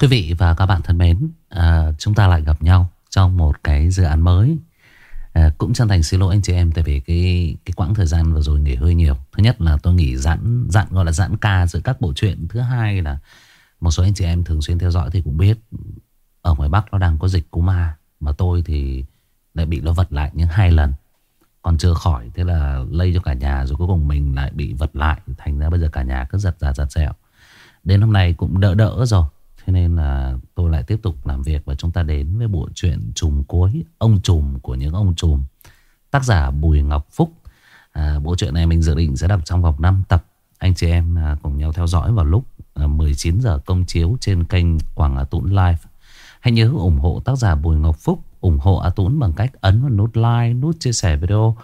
Quý vị và các bạn thân mến, à, chúng ta lại gặp nhau trong một cái dự án mới. À, cũng chân thành xin lỗi anh chị em tại vì cái cái quãng thời gian vừa rồi nghỉ hơi nhiều. Thứ nhất là tôi nghỉ giãn giãn gọi là giãn ca giữa các bộ truyện. Thứ hai là một số anh chị em thường xuyên theo dõi thì cũng biết ở ngoài Bắc nó đang có dịch cúm ma mà tôi thì lại bị nó vật lại những hai lần. Còn chưa khỏi thế là lây cho cả nhà rồi cuối cùng mình lại bị vật lại thành ra bây giờ cả nhà cứ giật giật giật dẻo Đến hôm nay cũng đỡ đỡ rồi Thế nên là tôi lại tiếp tục làm việc Và chúng ta đến với bộ truyện trùm cuối Ông trùm của những ông trùm. Tác giả Bùi Ngọc Phúc. À, Bộ truyện này mình dự định sẽ đọc trong vòng 5 tập. Anh chị em à, cùng nhau theo dõi vào lúc à, 19 giờ công chiếu Trên kênh Quảng Á Tũng Live. Hãy nhớ ủng hộ tác giả Bùi Ngọc Phúc ủng hộ A Tún bằng cách ấn vào nút like, nút chia sẻ video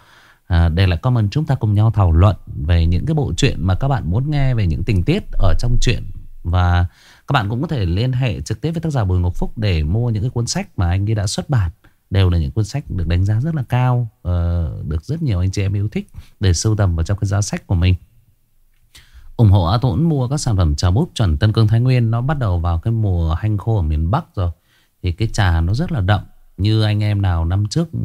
à, để lại comment chúng ta cùng nhau thảo luận về những cái bộ truyện mà các bạn muốn nghe về những tình tiết ở trong truyện. Và các bạn cũng có thể liên hệ trực tiếp với tác giả Bùi Ngọc Phúc để mua những cái cuốn sách mà anh ấy đã xuất bản. Đều là những cuốn sách được đánh giá rất là cao, ờ, được rất nhiều anh chị em yêu thích để sưu tầm vào trong cái giá sách của mình. ủng hộ A Tũng mua các sản phẩm trà búp chuẩn Tân Cương Thái Nguyên nó bắt đầu vào cái mùa hanh khô ở miền Bắc rồi. Thì cái trà nó rất là đậm. Như anh em nào năm trước ừ,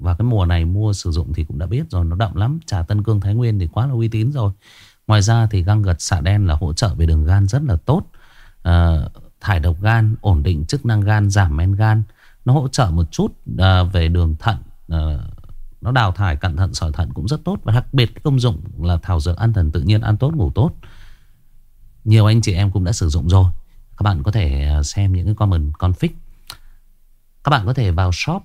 và cái mùa này mua sử dụng thì cũng đã biết rồi. Nó đậm lắm. Trà Tân Cương Thái Nguyên thì quá là uy tín rồi. Ngoài ra thì găng gật xạ đen là hỗ trợ về đường gan rất là tốt. Ờ, thải độc gan, ổn định chức năng gan, giảm men gan. Nó hỗ trợ một chút uh, về đường thận. uh, nó đào thải cẩn thận sỏi thận cũng rất tốt. Và đặc biệt cái công dụng là thảo dược an thần tự nhiên, ăn tốt, ngủ tốt. Nhiều anh chị em cũng đã sử dụng rồi. Các bạn có thể xem những cái comment config. Các bạn có thể vào shop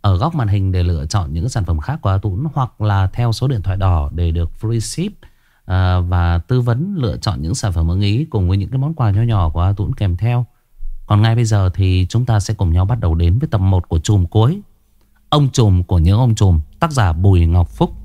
ở góc màn hình để lựa chọn những sản phẩm khác của A hoặc là theo số điện thoại đỏ để được free ship à, và tư vấn lựa chọn những sản phẩm ưng ý cùng với những cái món quà nho nhỏ của A Tũng kèm theo. Còn ngay bây giờ thì chúng ta sẽ cùng nhau bắt đầu đến với tập 1 của chùm cuối. Ông chùm của những ông chùm, tác giả Bùi Ngọc Phúc.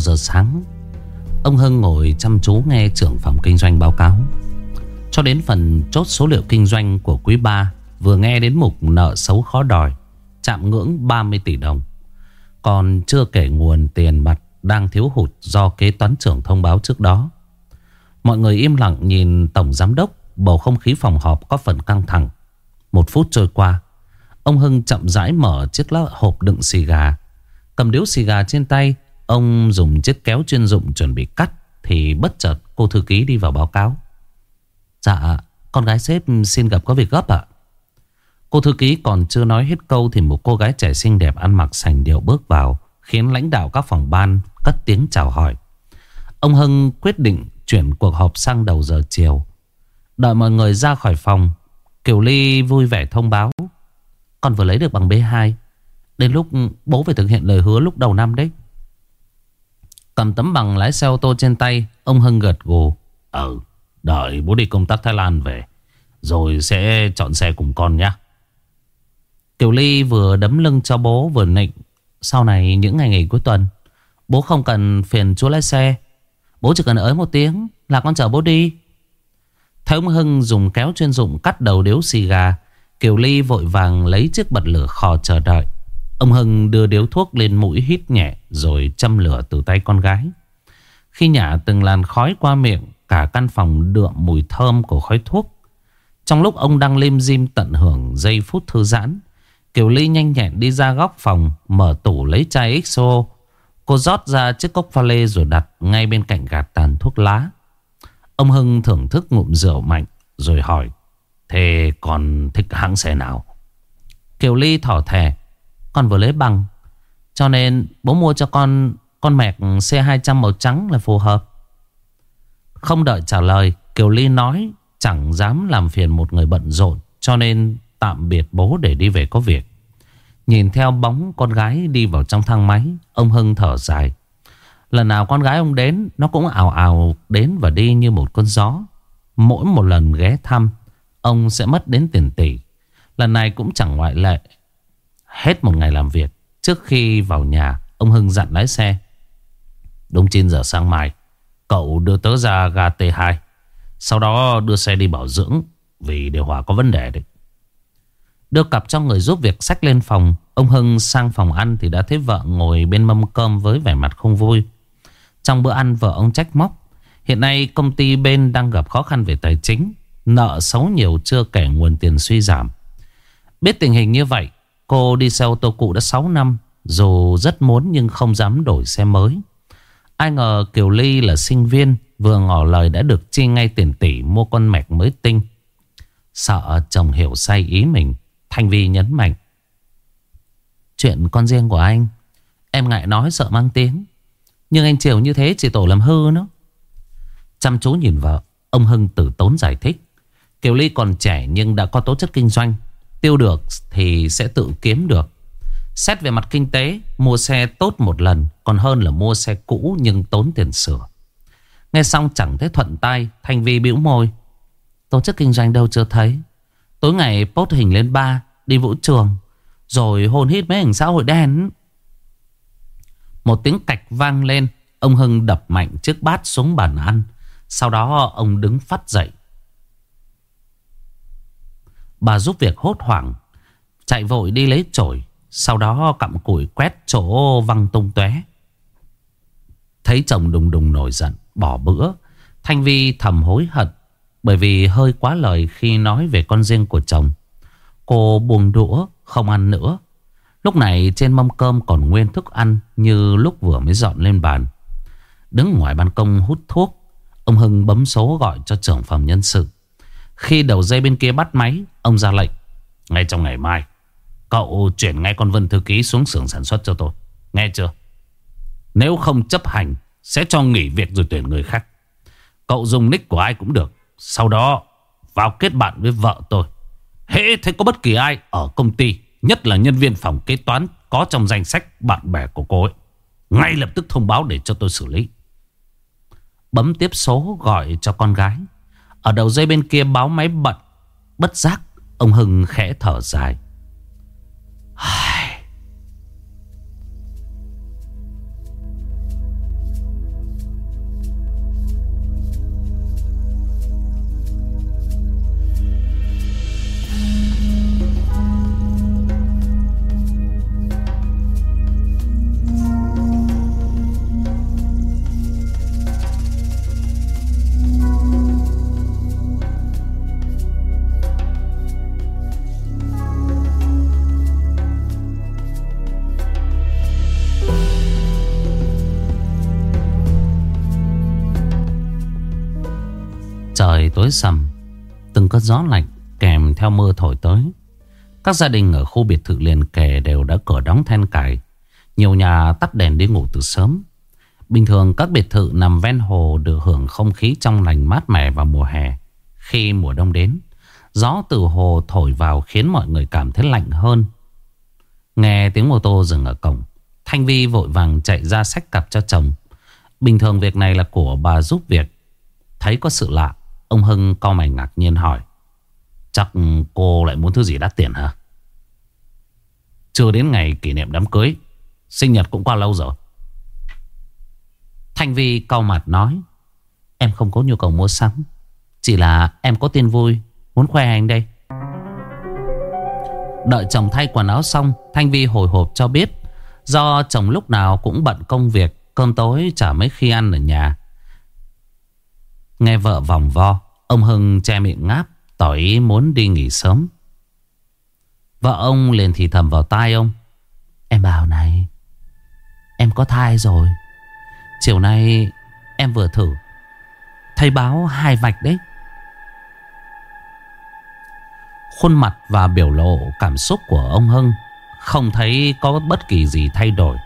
Đầu giờ sáng, Ông Hưng ngồi chăm chú nghe trưởng phòng kinh doanh báo cáo. Cho đến phần chốt số liệu kinh doanh của quý 3 Vừa nghe đến mục nợ xấu khó đòi, Chạm ngưỡng 30 tỷ đồng. Còn chưa kể nguồn tiền mặt đang thiếu hụt do kế toán trưởng thông báo trước đó. Mọi người im lặng nhìn tổng giám đốc, Bầu không khí phòng họp có phần căng thẳng. Một phút trôi qua, Ông Hưng chậm rãi mở chiếc lá hộp đựng xì gà. Cầm điếu xì gà trên tay Ông dùng chiếc kéo chuyên dụng chuẩn bị cắt Thì bất chợt cô thư ký đi vào báo cáo. Dạ Con gái sếp xin gặp có việc gấp ạ. Cô thư ký còn chưa nói hết câu Thì một cô gái trẻ xinh đẹp ăn mặc sành điệu bước vào, Khiến lãnh đạo các phòng ban Cất tiếng chào hỏi. Ông Hưng quyết định chuyển cuộc họp sang đầu giờ chiều. Đợi mọi người ra khỏi phòng, Kiều Ly vui vẻ thông báo. Con vừa lấy được bằng B2 Đến lúc bố phải thực hiện lời hứa lúc đầu năm đấy. Cầm tấm bằng lái xe ô tô trên tay Ông Hưng gật gù. Ừ đợi bố đi công tác Thái Lan về Rồi sẽ chọn xe cùng con nhé Kiều Ly vừa đấm lưng cho bố vừa nịnh Sau này những ngày nghỉ cuối tuần Bố không cần phiền chú lái xe. Bố chỉ cần ới một tiếng Là con chở bố đi. Thấy ông Hưng dùng kéo chuyên dụng cắt đầu điếu xì gà Kiều Ly vội vàng lấy chiếc bật lửa khò chờ đợi Ông Hưng đưa điếu thuốc lên mũi hít nhẹ rồi châm lửa từ tay con gái. Khi nhả từng làn khói qua miệng, cả căn phòng đượm mùi thơm của khói thuốc. Trong lúc ông đang lim dim tận hưởng giây phút thư giãn, Kiều Ly nhanh nhẹn đi ra góc phòng, mở tủ lấy chai XO. Cô rót ra chiếc cốc pha lê rồi đặt ngay bên cạnh gạt tàn thuốc lá. Ông Hưng thưởng thức ngụm rượu mạnh rồi hỏi, Thế còn thích hãng xe nào? Kiều Ly thỏ thẻ, con vừa lấy bằng. Cho nên bố mua cho con Con mẹc C200 màu trắng là phù hợp. Không đợi trả lời, Kiều Ly nói, Chẳng dám làm phiền một người bận rộn, Cho nên tạm biệt bố để đi về có việc. Nhìn theo bóng con gái đi vào trong thang máy, Ông Hưng thở dài. Lần nào con gái ông đến, Nó cũng ảo ảo đến và đi như một con gió. Mỗi một lần ghé thăm, Ông sẽ mất đến tiền tỷ. Lần này cũng chẳng ngoại lệ Hết một ngày làm việc Trước khi vào nhà, Ông Hưng dặn lái xe. Đúng 9 giờ sáng mai, Cậu đưa tớ ra ga T2 Sau đó đưa xe đi bảo dưỡng Vì điều hòa có vấn đề đấy. Đưa cặp cho người giúp việc sách lên phòng, Ông Hưng sang phòng ăn thì đã thấy vợ ngồi bên mâm cơm với vẻ mặt không vui. Trong bữa ăn vợ ông trách móc, Hiện nay công ty bên đang gặp khó khăn về tài chính, Nợ xấu nhiều chưa kể nguồn tiền suy giảm. Biết tình hình như vậy Cô đi xe ô tô cũ đã 6 năm, Dù rất muốn nhưng không dám đổi xe mới. Ai ngờ Kiều Ly là sinh viên, Vừa ngỏ lời đã được chi ngay tiền tỷ Mua con mẹc mới tinh. Sợ chồng hiểu sai ý mình, Thanh Vi nhấn mạnh. Chuyện con riêng của anh, Em ngại nói sợ mang tiếng. Nhưng anh chiều như thế chỉ tổ làm hư nó. Chăm chú nhìn vợ, Ông Hưng tử tốn giải thích. Kiều Ly còn trẻ nhưng đã có tố chất kinh doanh. Tiêu được thì sẽ tự kiếm được. Xét về mặt kinh tế, Mua xe tốt một lần, Còn hơn là mua xe cũ nhưng tốn tiền sửa. Nghe xong chẳng thấy thuận tay Thanh Vi bĩu môi. Tổ chức kinh doanh đâu chưa thấy? Tối ngày post hình lên ba, Đi vũ trường, Rồi hôn hít mấy hình xã hội đen. Một tiếng cạch vang lên, Ông Hưng đập mạnh chiếc bát xuống bàn ăn. Sau đó, ông đứng phát dậy. Bà giúp việc hốt hoảng, Chạy vội đi lấy chổi, Sau đó cặm củi quét chỗ văng tung tóe. Thấy chồng đùng đùng nổi giận, Bỏ bữa, Thanh Vi thầm hối hận, Bởi vì hơi quá lời khi nói về con riêng của chồng. Cô buông đũa, Không ăn nữa. Lúc này trên mâm cơm còn nguyên thức ăn Như lúc vừa mới dọn lên bàn. Đứng ngoài ban công hút thuốc, Ông Hưng bấm số gọi cho trưởng phòng nhân sự khi đầu dây bên kia bắt máy, Ông ra lệnh, Ngay trong ngày mai, Cậu chuyển ngay con Vân Thư Ký xuống xưởng sản xuất cho tôi. Nghe chưa? Nếu không chấp hành, Sẽ cho nghỉ việc rồi tuyển người khác. Cậu dùng nick của ai cũng được. Sau đó, vào kết bạn với vợ tôi. Hễ thấy có bất kỳ ai ở công ty, Nhất là nhân viên phòng kế toán Có trong danh sách bạn bè của cô ấy, Ngay lập tức thông báo để cho tôi xử lý. Bấm tiếp số gọi cho con gái ở đầu dây bên kia báo máy bận Bất giác, Ông Hưng khẽ thở dài. Trời tối sầm, Từng cơn gió lạnh kèm theo mưa thổi tới. Các gia đình ở khu biệt thự liền kề đều đã cửa đóng then cài. Nhiều nhà tắt đèn đi ngủ từ sớm. Bình thường các biệt thự nằm ven hồ được hưởng không khí trong lành mát mẻ vào mùa hè. Khi mùa đông đến, Gió từ hồ thổi vào khiến mọi người cảm thấy lạnh hơn. Nghe tiếng ô tô dừng ở cổng, Thanh Vi vội vàng chạy ra sách cặp cho chồng. Bình thường việc này là của bà giúp việc. Thấy có sự lạ Ông Hưng co mày ngạc nhiên hỏi, Chắc cô lại muốn thứ gì đắt tiền hả? Chưa đến ngày kỷ niệm đám cưới, Sinh nhật cũng qua lâu rồi. Thanh Vi cau mặt nói, Em không có nhu cầu mua sắm, Chỉ là em có tin vui, Muốn khoe anh đây. Đợi chồng thay quần áo xong, Thanh Vi hồi hộp cho biết, Do chồng lúc nào cũng bận công việc, Cơm tối chả mấy khi ăn ở nhà. Nghe vợ vòng vo, Ông Hưng che miệng ngáp, Tỏ ý muốn đi nghỉ sớm. Vợ ông liền thì thầm vào tai ông. Em bảo này, Em có thai rồi. Chiều nay em vừa thử. Thấy báo hai vạch đấy. Khuôn mặt và biểu lộ cảm xúc của ông Hưng Không thấy có bất kỳ gì thay đổi.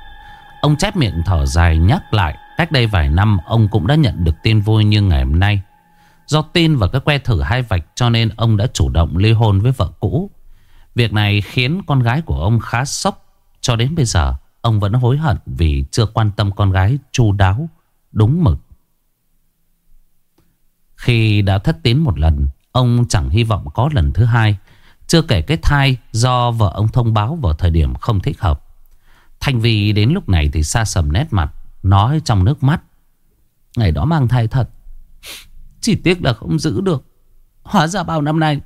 Ông chép miệng thở dài nhắc lại. Cách đây vài năm, ông cũng đã nhận được tin vui như ngày hôm nay. Do tin và cái que thử hai vạch cho nên ông đã chủ động ly hôn với vợ cũ. Việc này khiến con gái của ông khá sốc. Cho đến bây giờ. Ông vẫn hối hận vì chưa quan tâm con gái chu đáo, Đúng mực. Khi đã thất tín một lần, Ông chẳng hy vọng có lần thứ hai. Chưa kể cái thai do vợ ông thông báo vào thời điểm không thích hợp. Thành vì đến lúc này thì xa sầm nét mặt. Nói trong nước mắt. Ngày đó mang thai thật. Chỉ tiếc là không giữ được. Hóa ra bao năm nay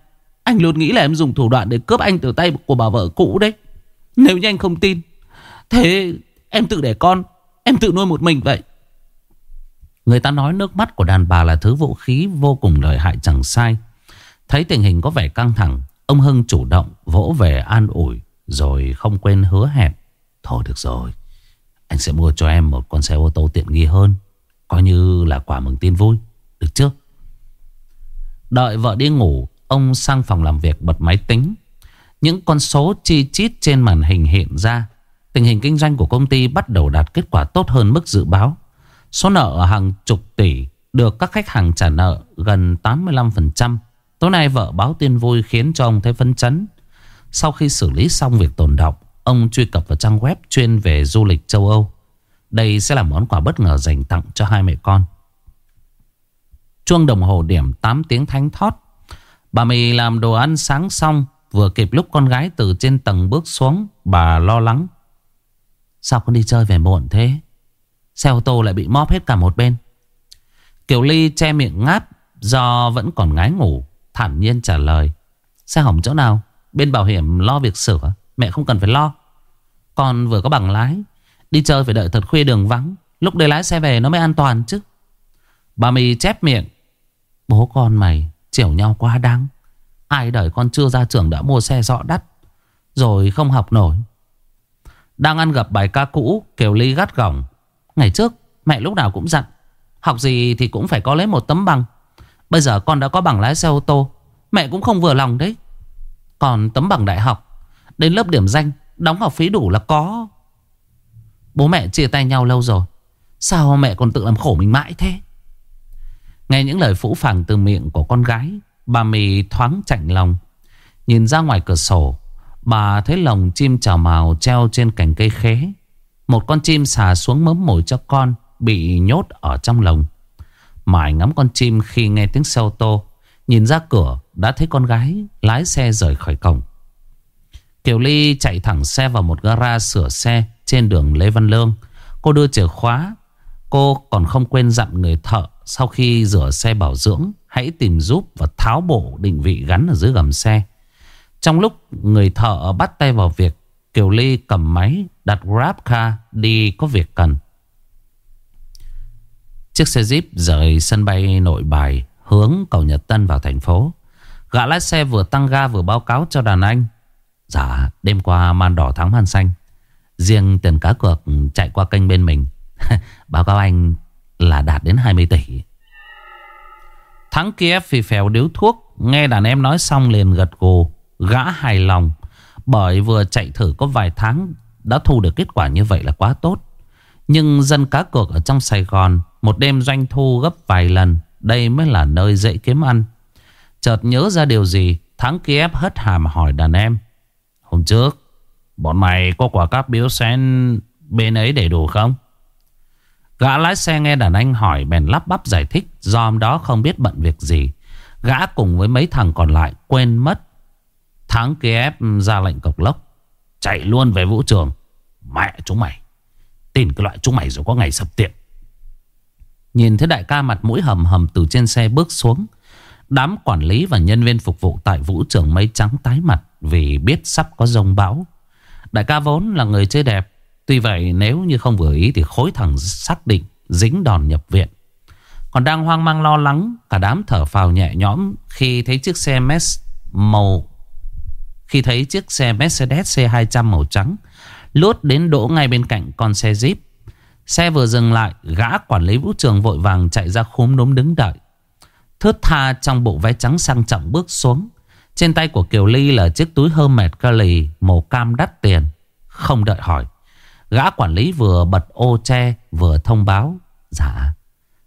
Anh luôn nghĩ là em dùng thủ đoạn để cướp anh từ tay của bà vợ cũ đấy. Nếu như anh không tin Thế em tự để con Em tự nuôi một mình vậy. Người ta nói nước mắt của đàn bà là thứ vũ khí vô cùng lợi hại chẳng sai. Thấy tình hình có vẻ căng thẳng, ông Hưng chủ động vỗ về an ủi rồi không quên hứa hẹn. Thôi được rồi, anh sẽ mua cho em một con xe ô tô tiện nghi hơn. Coi như là quả mừng tin vui, được chưa? Đợi vợ đi ngủ, ông sang phòng làm việc bật máy tính. Những con số chi chít trên màn hình hiện ra. Tình hình kinh doanh của công ty bắt đầu đạt kết quả tốt hơn mức dự báo. Số nợ hàng chục tỷ được các khách hàng trả nợ gần 85%. Tối nay vợ báo tin vui khiến cho ông thấy phấn chấn. Sau khi xử lý xong việc tồn động, ông truy cập vào trang web chuyên về du lịch châu Âu. Đây sẽ là món quà bất ngờ dành tặng cho hai mẹ con. Chuông đồng hồ điểm 8 tiếng thánh thót. Bà mì làm đồ ăn sáng xong, vừa kịp lúc con gái từ trên tầng bước xuống, bà lo lắng. Sao con đi chơi về muộn thế? Xe ô tô lại bị móp hết cả một bên Kiều Ly che miệng ngáp Do vẫn còn ngái ngủ Thản nhiên trả lời Xe hỏng chỗ nào Bên bảo hiểm lo việc sửa Mẹ không cần phải lo con vừa có bằng lái, Đi chơi phải đợi thật khuya đường vắng, Lúc đấy lái xe về nó mới an toàn chứ. Bà mì chép miệng, Bố con mày chiều nhau quá đáng, Ai đợi con chưa ra trường đã mua xe dọ đắt, Rồi không học nổi. Đang ăn gặp bài ca cũ, Kiều Ly gắt gỏng, Ngày trước mẹ lúc nào cũng dặn, Học gì thì cũng phải có lấy một tấm bằng, Bây giờ con đã có bằng lái xe ô tô, Mẹ cũng không vừa lòng đấy. Còn tấm bằng đại học, Đến lớp điểm danh Đóng học phí đủ là có. Bố mẹ chia tay nhau lâu rồi, Sao mẹ còn tự làm khổ mình mãi thế? Nghe những lời phũ phàng từ miệng của con gái, Bà mì thoáng chạnh lòng. Nhìn ra ngoài cửa sổ, Bà thấy lồng chim trào màu treo trên cành cây khế. Một con chim xà xuống mớm mồi cho con, Bị nhốt ở trong lồng. Mãi ngắm con chim khi nghe tiếng xe ô tô, Nhìn ra cửa Đã thấy con gái lái xe rời khỏi cổng. Kiều Ly chạy thẳng xe vào một gara sửa xe Trên đường Lê Văn Lương Cô đưa chìa khóa Cô còn không quên dặn người thợ Sau khi rửa xe bảo dưỡng, Hãy tìm giúp và tháo bộ định vị gắn ở dưới gầm xe Trong lúc người thợ bắt tay vào việc, Kiều Ly cầm máy đặt Grab car đi có việc cần. Chiếc xe Jeep rời sân bay nội bài hướng cầu Nhật Tân vào thành phố. Gã lái xe vừa tăng ga vừa báo cáo cho đàn anh. Dạ, đêm qua man đỏ thắng man xanh. Riêng tiền cá cược chạy qua kênh bên mình. báo cáo anh là đạt đến 20 tỷ. Thắng Kiev phì phèo điếu thuốc. Nghe đàn em nói xong liền gật gù. Gã hài lòng. Bởi vừa chạy thử có vài tháng đã thu được kết quả như vậy là quá tốt. Nhưng dân cá cược ở trong Sài Gòn một đêm doanh thu gấp vài lần. Đây mới là nơi dễ kiếm ăn. Chợt nhớ ra điều gì, Thắng Kiev hất hàm hỏi đàn em. Hôm trước, bọn mày có quả cáp biếu sen bên ấy đầy đủ không? Gã lái xe nghe đàn anh hỏi bèn lắp bắp giải thích do hôm đó không biết bận việc gì. Gã cùng với mấy thằng còn lại quên mất Thắng Kiev ra lệnh cộc lốc Chạy luôn về vũ trường Mẹ chúng mày Tin cái loại chúng mày rồi có ngày sập tiệm Nhìn thấy đại ca mặt mũi hầm hầm từ trên xe bước xuống Đám quản lý và nhân viên phục vụ tại vũ trường mây trắng tái mặt Vì biết sắp có rông bão Đại ca vốn là người chơi đẹp Tuy vậy nếu như không vừa ý thì khối thằng xác định dính đòn nhập viện Còn đang hoang mang lo lắng Cả đám thở phào nhẹ nhõm Khi thấy chiếc xe Mercedes màu khi thấy chiếc xe Mercedes C200 màu trắng lút đến đỗ ngay bên cạnh con xe Jeep. Xe vừa dừng lại, gã quản lý vũ trường vội vàng chạy ra khúm núm đứng đợi. Thướt tha trong bộ váy trắng sang trọng bước xuống. Trên tay của Kiều Ly là chiếc túi Hermes lì màu cam đắt tiền. Không đợi hỏi. Gã quản lý vừa bật ô che vừa thông báo. Dạ,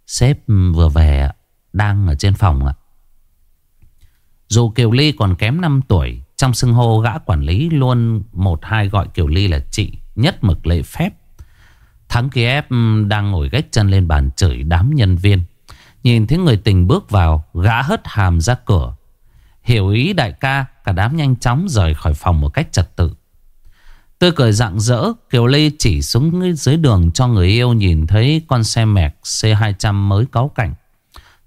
sếp vừa về đang ở trên phòng ạ. Dù Kiều Ly còn kém 5 tuổi trong xưng hô gã quản lý luôn một hai gọi Kiều Ly là chị. Nhất mực lễ phép Thắng Kiev đang ngồi gách chân lên bàn chửi đám nhân viên Nhìn thấy người tình bước vào, Gã hất hàm ra cửa Hiểu ý đại ca, Cả đám nhanh chóng rời khỏi phòng một cách trật tự Tôi cười rạng rỡ, Kiều Ly chỉ xuống dưới đường cho người yêu nhìn thấy con xe mẹc C200 mới cáu cảnh.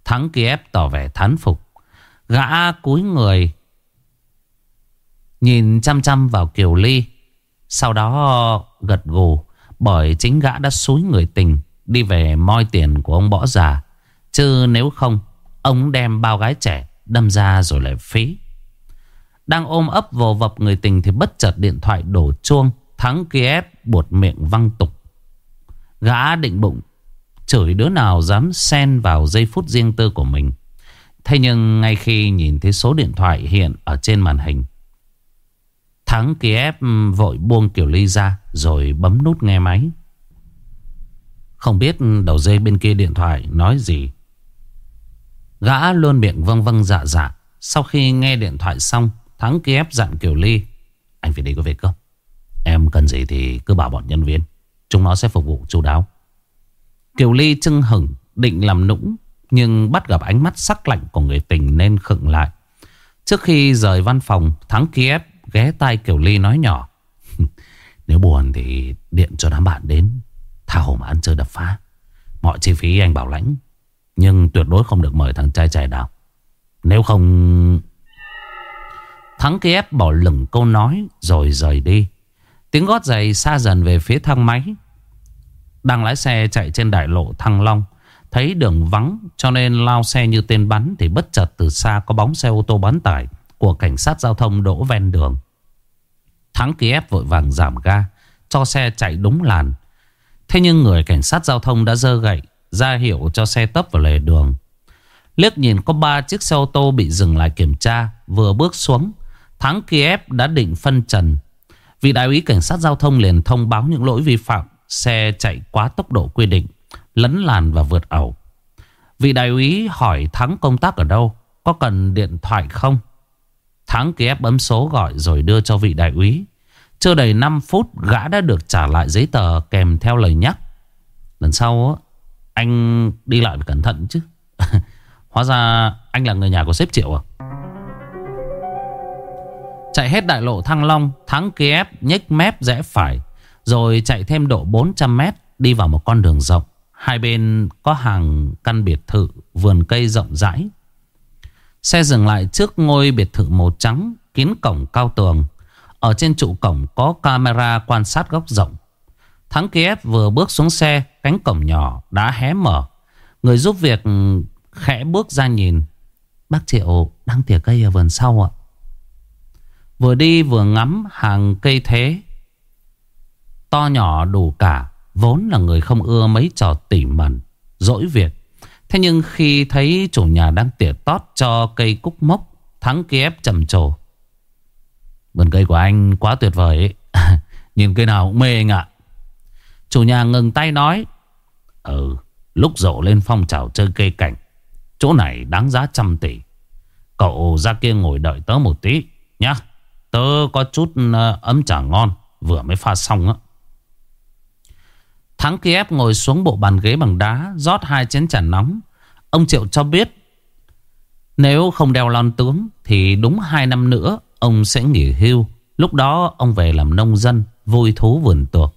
Thắng Kiev tỏ vẻ thán phục. Gã cúi người, nhìn chăm chăm vào Kiều Ly. Sau đó, gật gù, bởi chính gã đã xúi người tình, đi về moi tiền của ông bỏ già. Chứ nếu không, ông đem bao gái trẻ đâm ra rồi lại phí. Đang ôm ấp vồ vập người tình thì bất chợt điện thoại đổ chuông. Thắng Kiev buột miệng văng tục. Gã định bụng chửi đứa nào dám xen vào giây phút riêng tư của mình. Thế nhưng ngay khi nhìn thấy số điện thoại hiện ở trên màn hình. Thắng Kiev ừ, vội buông Kiều Ly ra rồi bấm nút nghe máy. Không biết đầu dây bên kia điện thoại nói gì. Gã luôn miệng vâng vâng dạ dạ. Sau khi nghe điện thoại xong, Thắng Kiev dặn Kiều Ly, Anh phải đi có việc không? Em cần gì thì cứ bảo bọn nhân viên. Chúng nó sẽ phục vụ chú đáo. Kiều Ly chưng hửng, định làm nũng, Nhưng bắt gặp ánh mắt sắc lạnh của người tình nên khựng lại. Trước khi rời văn phòng, Thắng Kiev ghé tay Kiều Ly nói nhỏ, Nếu buồn thì điện cho đám bạn đến, Tha hồ mà ăn chơi đập phá. Mọi chi phí anh bảo lãnh nhưng tuyệt đối không được mời thằng trai trẻ nào Nếu không, Thắng Kiev bỏ lửng câu nói rồi rời đi. Tiếng gót giày xa dần về phía thang máy. Đang lái xe chạy trên đại lộ Thăng Long. Thấy đường vắng cho nên lao xe như tên bắn thì bất chợt từ xa có bóng xe ô tô bán tải của cảnh sát giao thông đổ ven đường. Thắng Kiev vội vàng giảm ga, cho xe chạy đúng làn. Thế nhưng người cảnh sát giao thông đã dơ gậy ra hiệu cho xe tấp vào lề đường. Liếc nhìn có ba chiếc xe ô tô bị dừng lại kiểm tra vừa bước xuống Thắng Kiev đã định phân trần. Vị đại úy cảnh sát giao thông liền thông báo những lỗi vi phạm. Xe chạy quá tốc độ quy định, lấn làn và vượt ẩu. Vị đại úy hỏi Thắng công tác ở đâu, có cần điện thoại không? Thắng Kiev bấm số gọi rồi đưa cho vị đại úy. Chưa đầy 5 phút gã đã được trả lại giấy tờ kèm theo lời nhắc. Lần sau anh đi lại phải cẩn thận chứ. Hóa ra anh là người nhà của sếp Triệu à? Chạy hết đại lộ Thăng Long, Thắng Kiev, nhếch mép rẽ phải, Rồi chạy thêm độ 400 mét Đi vào một con đường rộng Hai bên có hàng căn biệt thự, Vườn cây rộng rãi Xe dừng lại trước ngôi biệt thự màu trắng, Kín cổng cao tường Ở trên trụ cổng có camera quan sát góc rộng Thắng Kiev vừa bước xuống xe Cánh cổng nhỏ đã hé mở. Người giúp việc khẽ bước ra nhìn. Bác Triệu đang tỉa cây ở vườn sau ạ. Vừa đi vừa ngắm hàng cây thế. To nhỏ đủ cả, Vốn là người không ưa mấy trò tỉ mẩn, Dỗi việc. Thế nhưng khi thấy chủ nhà đang tỉa tót cho cây cúc mốc, Thắng Kiev trầm trồ. Vườn cây của anh quá tuyệt vời ấy. Nhìn cây nào cũng mê anh ạ. Chủ nhà ngừng tay nói Ừ Lúc rộ lên phong trào chơi cây cảnh. Chỗ này đáng giá trăm tỷ. Cậu ra kia ngồi đợi tớ một tí, Nhá. Tớ có chút ờ, ấm trà ngon, Vừa mới pha xong á. Thắng Kiev ngồi xuống bộ bàn ghế bằng đá, rót hai chén trà nóng. Ông Triệu cho biết, Nếu không đeo lon tướng Thì đúng hai năm nữa Ông sẽ nghỉ hưu. Lúc đó ông về làm nông dân, Vui thú vườn tược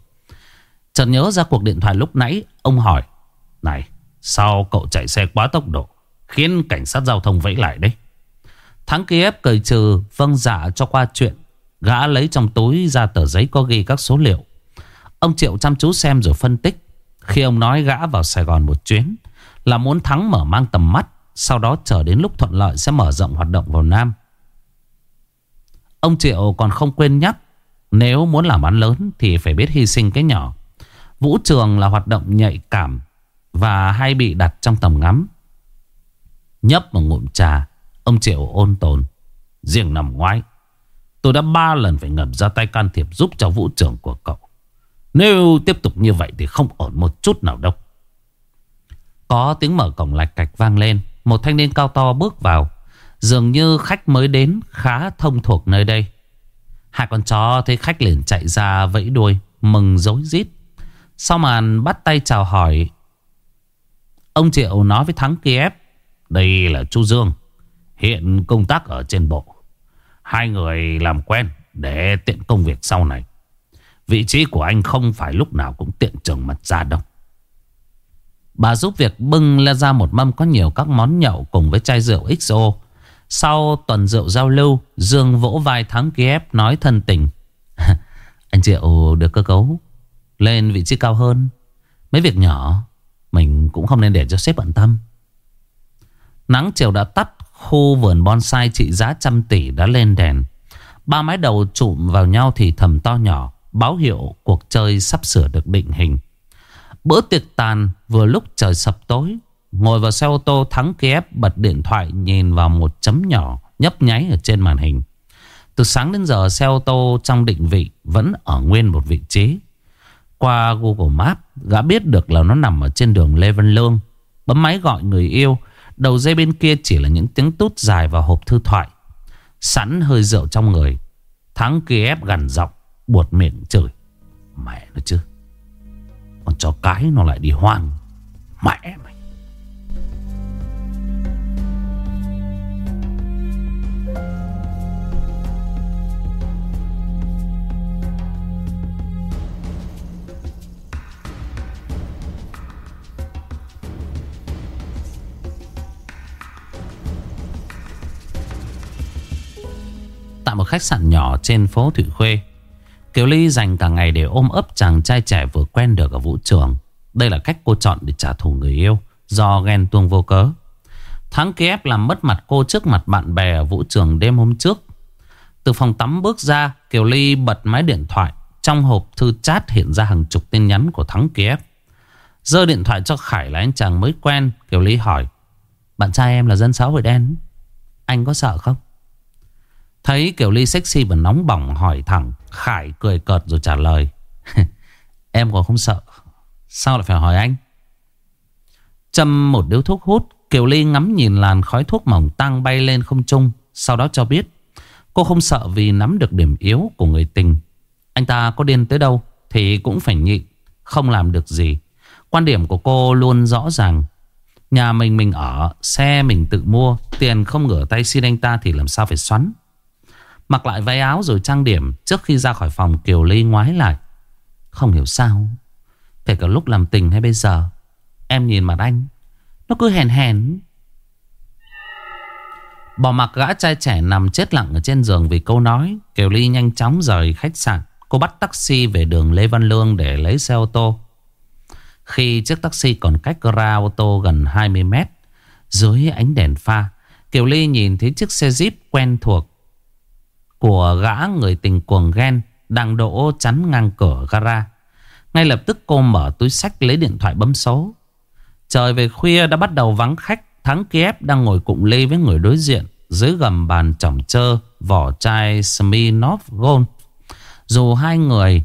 Chợt nhớ ra cuộc điện thoại lúc nãy, Ông hỏi, Này, sao cậu chạy xe quá tốc độ, Khiến cảnh sát giao thông vẫy lại đấy Thắng Kiev cười trừ vâng dạ cho qua chuyện. Gã lấy trong túi ra tờ giấy có ghi các số liệu. Ông Triệu chăm chú xem rồi phân tích. Khi ông nói gã vào Sài Gòn một chuyến, là muốn Thắng mở mang tầm mắt. Sau đó chờ đến lúc thuận lợi sẽ mở rộng hoạt động vào Nam. Ông Triệu còn không quên nhắc, nếu muốn làm ăn lớn thì phải biết hy sinh cái nhỏ. Vũ trường là hoạt động nhạy cảm và hay bị đặt trong tầm ngắm. Nhấp một ngụm trà, Ông Triệu ôn tồn. Riêng nằm ngoái, Tôi đã ba lần phải ngầm ra tay can thiệp giúp cho vũ trường của cậu. Nếu tiếp tục như vậy thì không ổn một chút nào đâu. Có tiếng mở cổng lạch cạch vang lên, Một thanh niên cao to bước vào. Dường như khách mới đến, khá thông thuộc nơi đây. Hai con chó thấy khách liền chạy ra vẫy đuôi, Mừng dối rít. Sau màn bắt tay chào hỏi Ông Triệu nói với Thắng Kiev Đây là Chu Dương Hiện công tác ở trên bộ Hai người làm quen Để tiện công việc sau này Vị trí của anh không phải lúc nào cũng tiện trường mặt ra đâu Bà giúp việc bưng lên ra một mâm có nhiều các món nhậu cùng với chai rượu XO. Sau tuần rượu giao lưu, Dương vỗ vai Thắng Kiev nói thân tình. Anh Triệu được cơ cấu lên vị trí cao hơn. Mấy việc nhỏ mình cũng không nên để cho sếp bận tâm. Nắng chiều đã tắt, khu vườn bonsai trị giá trăm tỷ đã lên đèn. Ba mái đầu trụm vào nhau thì thầm to nhỏ, báo hiệu cuộc chơi sắp sửa được định hình. Bữa tiệc tàn vừa lúc trời sập tối Ngồi vào xe ô tô Thắng Kiev bật điện thoại nhìn vào một chấm nhỏ nhấp nháy ở trên màn hình. Từ sáng đến giờ xe ô tô trong định vị vẫn ở nguyên một vị trí. Qua Google Maps, gã biết được là nó nằm ở trên đường Lê Văn Lương. Bấm máy gọi người yêu, đầu dây bên kia chỉ là những tiếng tút dài vào hộp thư thoại. Sẵn hơi rượu trong người. Thắng Kiev gần giọng, buột miệng chửi. Mẹ nó chứ. Con chó cái nó lại đi hoang Mẹ mày Tại một khách sạn nhỏ trên phố Thụy Khuê Kiều Ly dành cả ngày để ôm ấp chàng trai trẻ vừa quen được ở vũ trường. Đây là cách cô chọn để trả thù người yêu do ghen tuông vô cớ. Thắng Kiev làm mất mặt cô trước mặt bạn bè ở vũ trường đêm hôm trước. Từ phòng tắm bước ra, Kiều Ly bật máy điện thoại. Trong hộp thư chat hiện ra hàng chục tin nhắn của Thắng Kiev. Giơ điện thoại cho Khải là anh chàng mới quen. Kiều Ly hỏi, bạn trai em là dân xã hội đen. Anh có sợ không? Thấy Kiều Ly sexy và nóng bỏng hỏi thẳng, Khải cười cợt rồi trả lời. Em còn không sợ, Sao lại phải hỏi anh? Châm một điếu thuốc hút, Kiều Ly ngắm nhìn làn khói thuốc mỏng tăng bay lên không trung, Sau đó cho biết, Cô không sợ vì nắm được điểm yếu của người tình. Anh ta có điên tới đâu Thì cũng phải nhịn, Không làm được gì. Quan điểm của cô luôn rõ ràng. Nhà mình mình ở, Xe mình tự mua, Tiền không ngửa tay xin anh ta thì làm sao phải xoắn? Mặc lại váy áo rồi trang điểm Trước khi ra khỏi phòng Kiều Ly ngoái lại. Không hiểu sao. Kể cả lúc làm tình hay bây giờ, Em nhìn mặt anh, Nó cứ hèn hèn. Bỏ mặc gã trai trẻ nằm chết lặng ở trên giường vì câu nói, Kiều Ly nhanh chóng rời khách sạn. Cô bắt taxi về đường Lê Văn Lương để lấy xe ô tô. Khi chiếc taxi còn cách ra ô tô gần 20 mét, Dưới ánh đèn pha, Kiều Ly nhìn thấy chiếc xe Jeep quen thuộc của gã người tình cuồng ghen đang đỗ chắn ngang cửa gara. Ngay lập tức cô mở túi sách lấy điện thoại bấm số. Trời về khuya đã bắt đầu vắng khách. Thắng Kiev đang ngồi cụng ly với người đối diện dưới gầm bàn chỏng trơ vỏ chai Smirnoff Gold. Dù hai người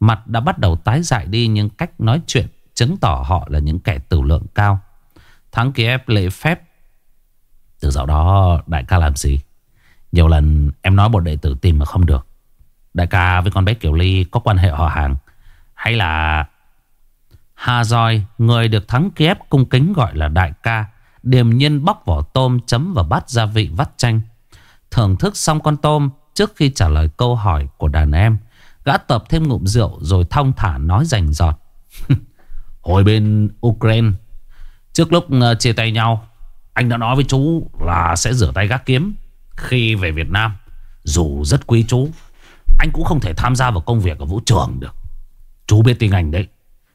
mặt đã bắt đầu tái dại đi, nhưng cách nói chuyện chứng tỏ họ là những kẻ tử lượng cao. Thắng Kiev lễ phép. Từ dạo đó, đại ca làm gì? Nhiều lần em nói một đệ tử tìm mà không được. Đại ca với con bé Kiều Ly có quan hệ họ hàng. Hay là Hà Doi Người được thắng kiev cung kính gọi là đại ca, Điềm nhiên bóc vỏ tôm chấm vào bát gia vị vắt chanh. Thưởng thức xong con tôm, Trước khi trả lời câu hỏi của đàn em, Gã tập thêm ngụm rượu Rồi thong thả nói rành giọt. Hồi bên Ukraine, Trước lúc ờ, chia tay nhau, Anh đã nói với chú là sẽ rửa tay gác kiếm khi về Việt Nam Dù rất quý chú Anh cũng không thể tham gia vào công việc ở vũ trường được. Chú biết tiếng Anh đấy.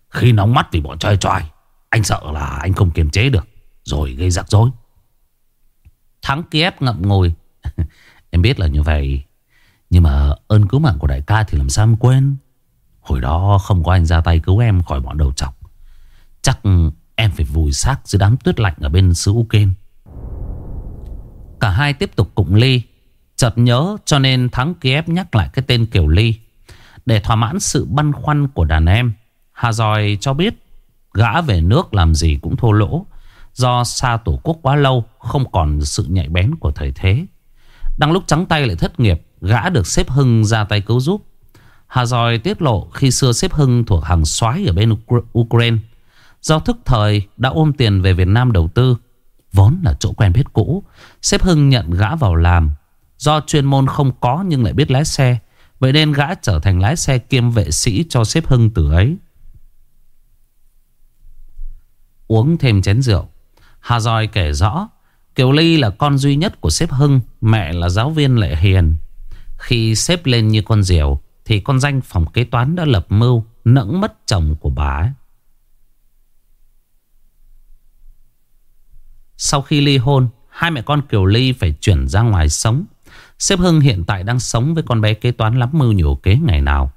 Khi nóng mắt vì bọn chơi trai, Anh sợ là anh không kiềm chế được Rồi gây rắc rối. Thắng Kiev ngậm ngùi. Em biết là như vậy. Nhưng mà ơn cứu mạng của đại ca thì làm sao em quên? Hồi đó không có anh ra tay cứu em khỏi bọn đầu trọc Chắc em phải vùi xác dưới đám tuyết lạnh ở bên xứ Ukraine. Cả hai tiếp tục cùng ly Chợt nhớ, cho nên Thắng Kiev nhắc lại cái tên Kiều Ly Để thỏa mãn sự băn khoăn của đàn em Hà Giòi cho biết Gã về nước làm gì cũng thô lỗ, Do xa tổ quốc quá lâu, Không còn sự nhạy bén của thời thế Đang lúc trắng tay lại thất nghiệp, Gã được xếp hưng ra tay cứu giúp Hà Giòi tiết lộ khi xưa xếp Hưng thuộc hàng soái ở bên Ukraine. Do thức thời đã ôm tiền về Việt Nam đầu tư. Vốn là chỗ quen biết cũ. Xếp Hưng nhận gã vào làm. Do chuyên môn không có nhưng lại biết lái xe. Vậy nên gã trở thành lái xe kiêm vệ sĩ cho xếp Hưng từ ấy. Uống thêm chén rượu. Hà Giỏi kể rõ. Kiều Ly là con duy nhất của xếp Hưng. Mẹ là giáo viên Lệ Hiền. Khi xếp lên như con diều, thì con danh phòng kế toán đã lập mưu nẫng mất chồng của bà ấy. Sau khi ly hôn, hai mẹ con Kiều Ly phải chuyển ra ngoài sống. Sếp Hưng hiện tại đang sống với con bé kế toán lắm mưu nhiều kế ngày nào.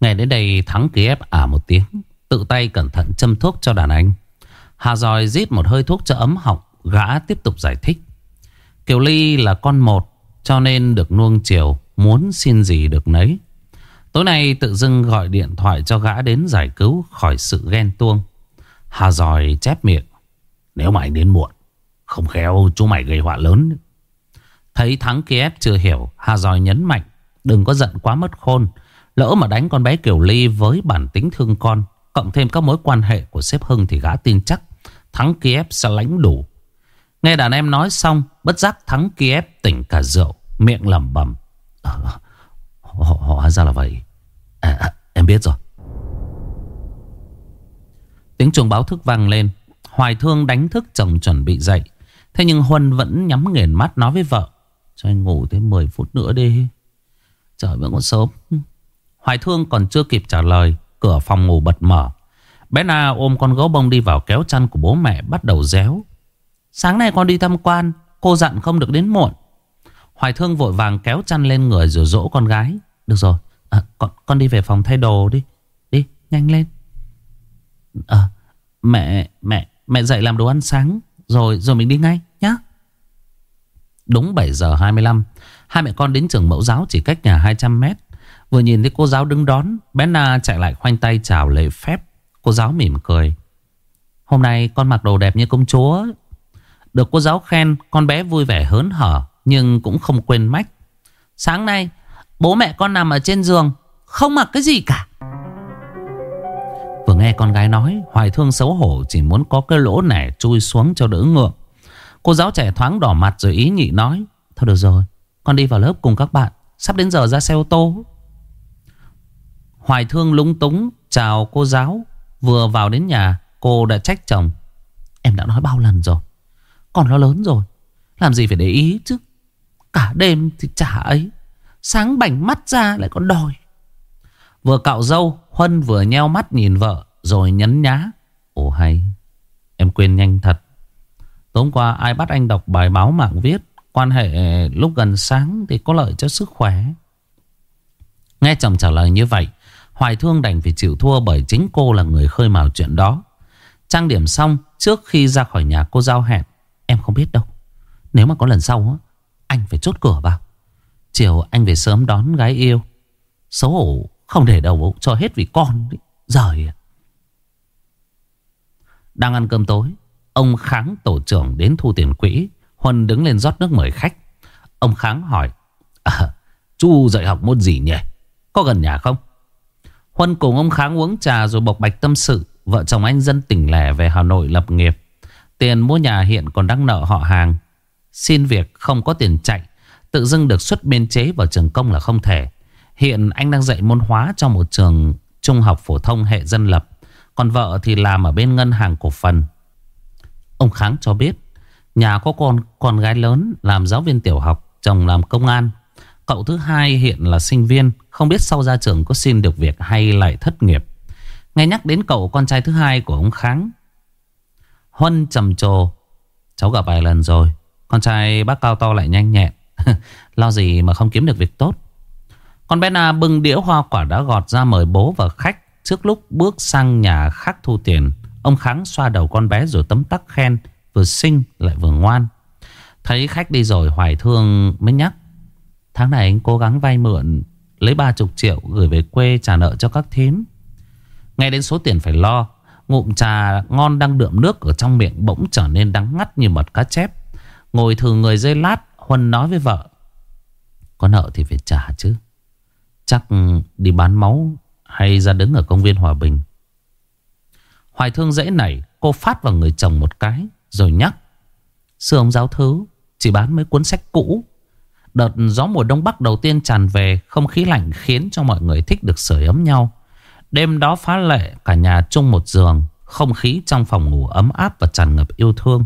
Ngày đến đây Thắng ký ép ả một tiếng, tự tay cẩn thận châm thuốc cho đàn anh. Hà Giòi rít một hơi thuốc cho ấm họng, gã tiếp tục giải thích. Kiều Ly là con một, cho nên được nuông chiều, muốn xin gì được nấy. Tối nay tự dưng gọi điện thoại cho gã đến giải cứu khỏi sự ghen tuông. Hà Giòi chép miệng. Nếu mà anh đến muộn Không khéo chú mày gây họa lớn. Thấy Thắng Kiev chưa hiểu Hà Giòi nhấn mạnh Đừng có giận quá mất khôn. Lỡ mà đánh con bé Kiều Ly với bản tính thương con Cộng thêm các mối quan hệ của sếp Hưng Thì gã tin chắc Thắng Kiev sẽ lãnh đủ. Nghe đàn em nói xong Bất giác Thắng Kiev tỉnh cả rượu Miệng lẩm bẩm à, họ, họ ra là vậy. À, à, Em biết rồi. Tiếng chuông báo thức vang lên Hoài thương đánh thức chồng chuẩn bị dậy. Thế nhưng Huân vẫn nhắm nghiền mắt nói với vợ Cho anh ngủ thêm 10 phút nữa đi. Trời vẫn còn sớm. Hoài thương còn chưa kịp trả lời Cửa phòng ngủ bật mở. Bé Na ôm con gấu bông đi vào kéo chăn của bố mẹ Bắt đầu réo. Sáng nay con đi tham quan Cô dặn không được đến muộn. Hoài thương vội vàng kéo chăn lên người rồi dỗ con gái. Được rồi à, con, con đi về phòng thay đồ đi. Đi nhanh lên. À mẹ mẹ Mẹ dậy làm đồ ăn sáng, Rồi rồi mình đi ngay, nhá. Đúng 7 giờ 25 Hai mẹ con đến trường mẫu giáo chỉ cách nhà 200 mét. Vừa nhìn thấy cô giáo đứng đón, Bé Na chạy lại khoanh tay chào lễ phép. Cô giáo mỉm cười. Hôm nay con mặc đồ đẹp như công chúa. Được cô giáo khen, Con bé vui vẻ hớn hở, Nhưng cũng không quên mách. Sáng nay, bố mẹ con nằm ở trên giường, Không mặc cái gì cả nghe con gái nói, Hoài thương xấu hổ, chỉ muốn có cái lỗ nẻ chui xuống cho đỡ ngượng. Cô giáo trẻ thoáng đỏ mặt rồi ý nhị nói, Thôi được rồi, Con đi vào lớp cùng các bạn, Sắp đến giờ ra xe ô tô. Hoài thương lúng túng, Chào cô giáo, Vừa vào đến nhà, Cô đã trách chồng. Em đã nói bao lần rồi, Con nó lớn rồi, Làm gì phải để ý chứ? Cả đêm thì chả ấy, Sáng bảnh mắt ra lại còn đòi. Vừa cạo dâu Huân vừa nheo mắt nhìn vợ. Rồi nhấn nhá. Ồ, hay. Em quên nhanh thật. Tối hôm qua, ai bắt anh đọc bài báo mạng viết, Quan hệ lúc gần sáng Thì có lợi cho sức khỏe. Nghe chồng trả lời như vậy, Hoài thương đành phải chịu thua Bởi chính cô là người khơi mào chuyện đó. Trang điểm xong, Trước khi ra khỏi nhà cô giao hẹn, Em không biết đâu, Nếu mà có lần sau Anh phải chốt cửa vào. Chiều anh về sớm đón gái yêu. Xấu hổ, không để đầu cho hết vì con Giời đang ăn cơm tối Ông Kháng tổ trưởng đến thu tiền quỹ Huân đứng lên rót nước mời khách. Ông Kháng hỏi à, Chú dạy học môn gì nhỉ? Có gần nhà không? Huân cùng ông Kháng uống trà rồi bộc bạch tâm sự Vợ chồng anh dân tỉnh lẻ về Hà Nội lập nghiệp. Tiền mua nhà hiện còn đang nợ họ hàng. Xin việc không có tiền chạy Tự dưng được xuất biên chế vào trường công là không thể. Hiện anh đang dạy môn hóa cho một trường trung học phổ thông hệ dân lập. Còn vợ thì làm ở bên ngân hàng cổ phần. Ông Kháng cho biết, nhà có con con gái lớn làm giáo viên tiểu học, chồng làm công an. Cậu thứ hai hiện là sinh viên, không biết sau ra trường có xin được việc hay lại thất nghiệp. Nghe nhắc đến cậu con trai thứ hai của ông Kháng. Huân trầm trồ, cháu gặp vài lần rồi. Con trai bác cao to lại nhanh nhẹn. Lo gì mà không kiếm được việc tốt. Con bé Na bưng đĩa hoa quả đã gọt ra mời bố và khách Trước lúc bước sang nhà khác thu tiền, Ông Kháng xoa đầu con bé rồi tấm tắc khen, Vừa xinh lại vừa ngoan. Thấy khách đi rồi, hoài thương mới nhắc, Tháng này anh cố gắng vay mượn, Lấy ba chục triệu gửi về quê trả nợ cho các thím. Nghe đến số tiền phải lo, Ngụm trà ngon đang đượm nước ở trong miệng bỗng trở nên đắng ngắt như mật cá chép. Ngồi thử người dây lát, Huân nói với vợ, Có nợ thì phải trả chứ. Chắc đi bán máu hay ra đứng ở công viên Hòa Bình. Hoài thương dễ nảy Cô phát vào người chồng một cái, Rồi nhắc Sư ông giáo thứ, Chỉ bán mấy cuốn sách cũ. Đợt gió mùa đông bắc đầu tiên tràn về, Không khí lạnh khiến cho mọi người thích được sưởi ấm nhau. Đêm đó phá lệ, Cả nhà chung một giường, Không khí trong phòng ngủ ấm áp và tràn ngập yêu thương.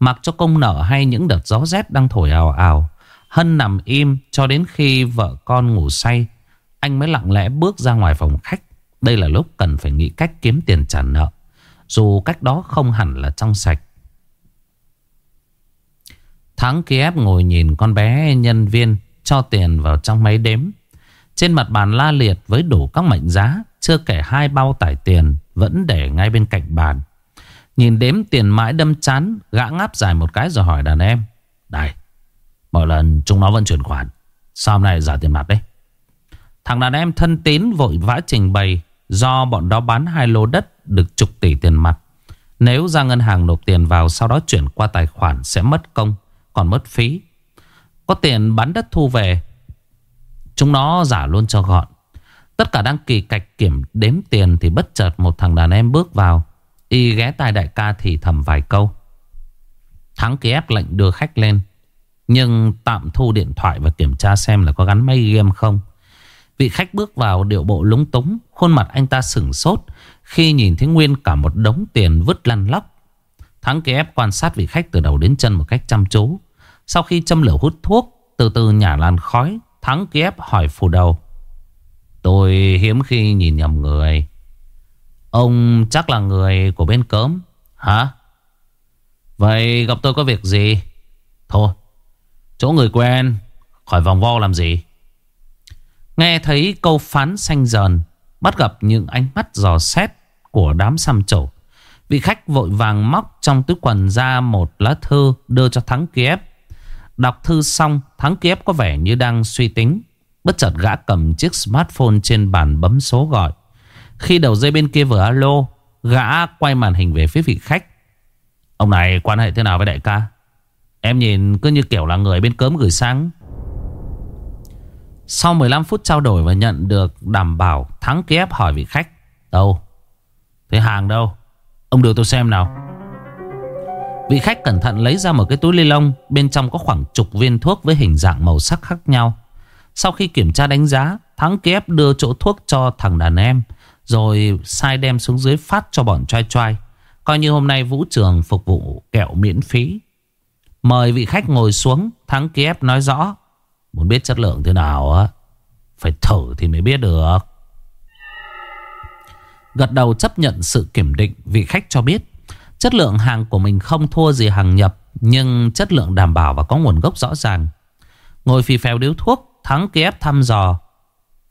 Mặc cho công nợ hay những đợt gió rét đang thổi ào ào, Hân nằm im cho đến khi vợ con ngủ say anh mới lặng lẽ bước ra ngoài phòng khách Đây là lúc cần phải nghĩ cách kiếm tiền trả nợ Dù cách đó không hẳn là trong sạch Thắng Kiev ngồi nhìn con bé nhân viên cho tiền vào trong máy đếm. Trên mặt bàn la liệt với đủ các mệnh giá, chưa kể hai bao tải tiền vẫn để ngay bên cạnh bàn. Nhìn đếm tiền mãi đâm chán, gã ngáp dài một cái rồi hỏi đàn em. Đây, mọi lần chúng nó vẫn chuyển khoản. Sao hôm nay giả tiền mặt đấy? Thằng đàn em thân tín vội vã trình bày do bọn đó bán hai lô đất được chục tỷ tiền mặt. Nếu ra ngân hàng nộp tiền vào, sau đó chuyển qua tài khoản sẽ mất công, còn mất phí. Có tiền bán đất thu về. Chúng nó giả luôn cho gọn. Tất cả đang kỳ cạch kiểm đếm tiền thì bất chợt một thằng đàn em bước vào. Y ghé tai đại ca thì thầm vài câu. Thắng ký ép lệnh đưa khách lên. Nhưng tạm thu điện thoại và kiểm tra xem là có gắn máy game không. Vị khách bước vào điệu bộ lúng túng. Khuôn mặt anh ta sửng sốt khi nhìn thấy Nguyên cả một đống tiền vứt lăn lóc. Thắng kế ép quan sát vị khách từ đầu đến chân một cách chăm chú. Sau khi châm lửa hút thuốc, Từ từ nhả làn khói, Thắng kép hỏi phù đầu Tôi hiếm khi nhìn nhầm người Ông chắc là người của bên cớm, Hả Vậy gặp tôi có việc gì Thôi, Chỗ người quen, Khỏi vòng vo làm gì Nghe thấy câu phán xanh dần Bắt gặp những ánh mắt giò xét Của đám xăm trổ. Vị khách vội vàng móc trong túi quần ra một lá thư đưa cho Thắng Kiếp. Đọc thư xong, Thắng Kiếp có vẻ như đang suy tính, Bất chợt gã cầm chiếc smartphone trên bàn bấm số gọi. Khi đầu dây bên kia vừa alo, Gã quay màn hình về phía vị khách. Ông này quan hệ thế nào với đại ca? Em nhìn cứ như kiểu là người bên cớm gửi sang. Sau 15 phút trao đổi và nhận được đảm bảo Thắng Kiếp hỏi vị khách, Đâu? Thế hàng đâu? Ông đưa tôi xem nào. Vị khách cẩn thận lấy ra một cái túi ly lông, Bên trong có khoảng chục viên thuốc với hình dạng màu sắc khác nhau. Sau khi kiểm tra đánh giá, Thắng kép đưa chỗ thuốc cho thằng đàn em, Rồi sai đem xuống dưới phát cho bọn trai trai. Coi như hôm nay vũ trường phục vụ kẹo miễn phí. Mời vị khách ngồi xuống, Thắng kép nói rõ Muốn biết chất lượng thế nào á, Phải thử thì mới biết được. Gật đầu chấp nhận sự kiểm định, Vị khách cho biết, Chất lượng hàng của mình không thua gì hàng nhập, Nhưng chất lượng đảm bảo và có nguồn gốc rõ ràng. Ngồi phì phèo điếu thuốc, Thắng kép thăm dò.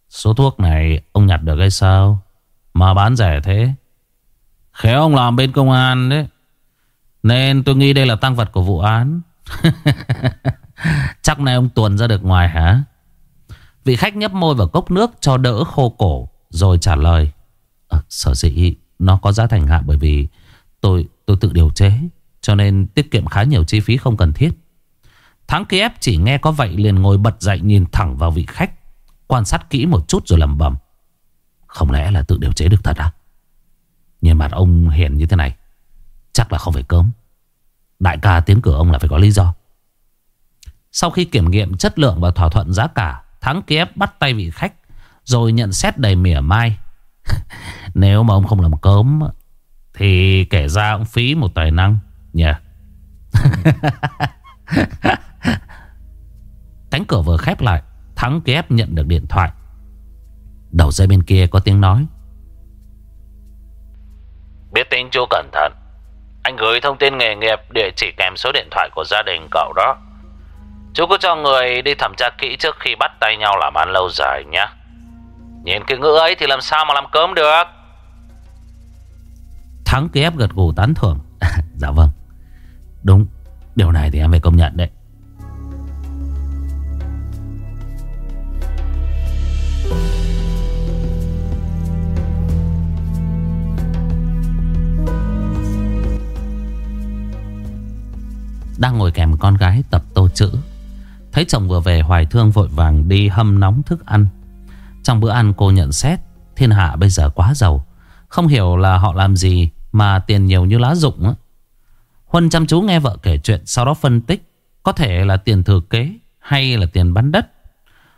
Số thuốc này ông nhặt được hay sao? Mà bán rẻ thế. Khéo ông làm bên công an đấy. Nên tôi nghĩ đây là tăng vật của vụ án. Chắc này ông tuần ra được ngoài hả? Vị khách nhấp môi vào cốc nước Cho đỡ khô cổ Rồi trả lời à, Sở dĩ nó có giá thành hạ bởi vì Tôi tôi tự điều chế Cho nên tiết kiệm khá nhiều chi phí không cần thiết. Thắng Kiev chỉ nghe có vậy liền ngồi bật dậy nhìn thẳng vào vị khách Quan sát kỹ một chút rồi lầm bầm Không lẽ là tự điều chế được thật à? Nhìn mặt ông hiền như thế này Chắc là không phải cớm Đại ca tiến cửa ông là phải có lý do. Sau khi kiểm nghiệm chất lượng và thỏa thuận giá cả, Thắng Kiev bắt tay vị khách, Rồi nhận xét đầy mỉa mai. Nếu mà ông không làm cớm, thì kể ra ông phí một tài năng Nhỉ? Yeah. Cánh cửa vừa khép lại, Thắng kép nhận được điện thoại. Đầu dây bên kia có tiếng nói. Biết tin chú cẩn thận. Anh gửi thông tin nghề nghiệp Địa chỉ kèm số điện thoại của gia đình cậu đó. Chú cứ cho người đi thẩm tra kỹ Trước khi bắt tay nhau làm ăn lâu dài nhé. Nhìn cái ngữ ấy thì làm sao mà làm cơm được? Thắng cái ép gật gù tán thưởng. Dạ vâng. Đúng, Điều này thì em phải công nhận đấy. Đang ngồi kèm con gái tập tô chữ. Thấy chồng vừa về, hoài thương vội vàng đi hâm nóng thức ăn. Trong bữa ăn cô nhận xét, Thiên hạ bây giờ quá giàu. Không hiểu là họ làm gì Mà tiền nhiều như lá rụng Huân chăm chú nghe vợ kể chuyện, Sau đó phân tích Có thể là tiền thừa kế Hay là tiền bán đất.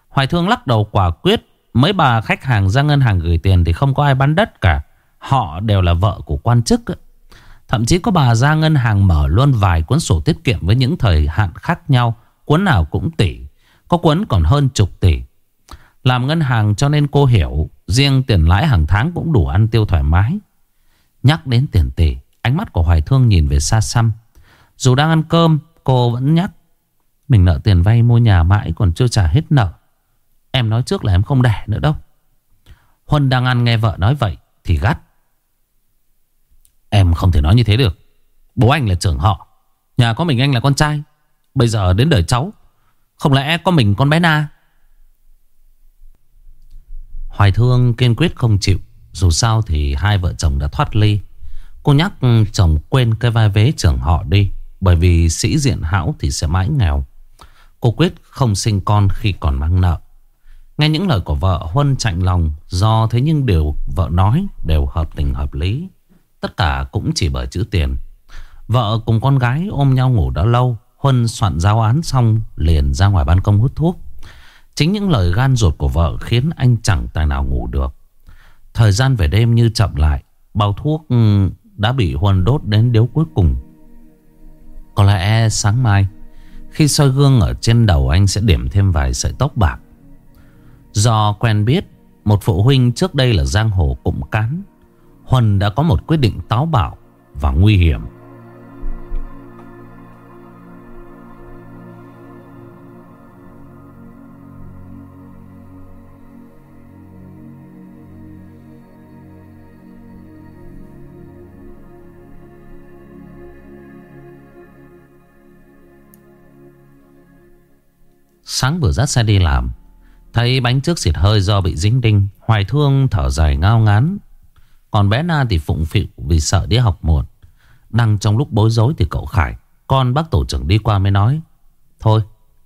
Hoài Thương lắc đầu quả quyết, Mấy bà khách hàng ra ngân hàng gửi tiền Thì không có ai bán đất cả. Họ đều là vợ của quan chức Thậm chí có bà ra ngân hàng mở luôn vài cuốn sổ tiết kiệm Với những thời hạn khác nhau. Cuốn nào cũng tỷ Có cuốn còn hơn chục tỷ Làm ngân hàng cho nên cô hiểu, Riêng tiền lãi hàng tháng cũng đủ ăn tiêu thoải mái. Nhắc đến tiền tỷ Ánh mắt của Hoài Thương nhìn về xa xăm Dù đang ăn cơm, Cô vẫn nhắc, Mình nợ tiền vay mua nhà mãi còn chưa trả hết nợ. Em nói trước là em không đẻ nữa đâu. Huân đang ăn nghe vợ nói vậy Thì gắt. Em không thể nói như thế được. Bố anh là trưởng họ. Nhà có mình anh là con trai. Bây giờ đến đời cháu, Không lẽ có mình con bé Na? Hoài Thương kiên quyết không chịu, Dù sao thì hai vợ chồng đã thoát ly. Cô nhắc chồng quên cái vai vế trưởng họ đi, Bởi vì sĩ diện hão thì sẽ mãi nghèo. Cô quyết không sinh con khi còn mang nợ. Nghe những lời của vợ Huân chạnh lòng, Do thế nhưng điều vợ nói đều hợp tình hợp lý. Tất cả cũng chỉ bởi chữ tiền. Vợ cùng con gái ôm nhau ngủ đã lâu Huân soạn giáo án xong, liền ra ngoài ban công hút thuốc. Chính những lời gan ruột của vợ khiến anh chẳng tài nào ngủ được. Thời gian về đêm như chậm lại, Bao thuốc ừ, đã bị Huân đốt đến điếu cuối cùng. Có lẽ sáng mai, Khi soi gương ở trên đầu anh sẽ điểm thêm vài sợi tóc bạc. Do quen biết, Một phụ huynh trước đây là giang hồ cụm cán, Huân đã có một quyết định táo bạo Và nguy hiểm. Sáng vừa dắt xe đi làm, Thấy bánh trước xịt hơi do bị dính đinh, Hoài thương thở dài ngao ngán. Còn bé Na thì phụng phịu Vì sợ đi học muộn. Đang trong lúc bối rối thì cậu Khải, Con bác tổ trưởng đi qua mới nói, Thôi,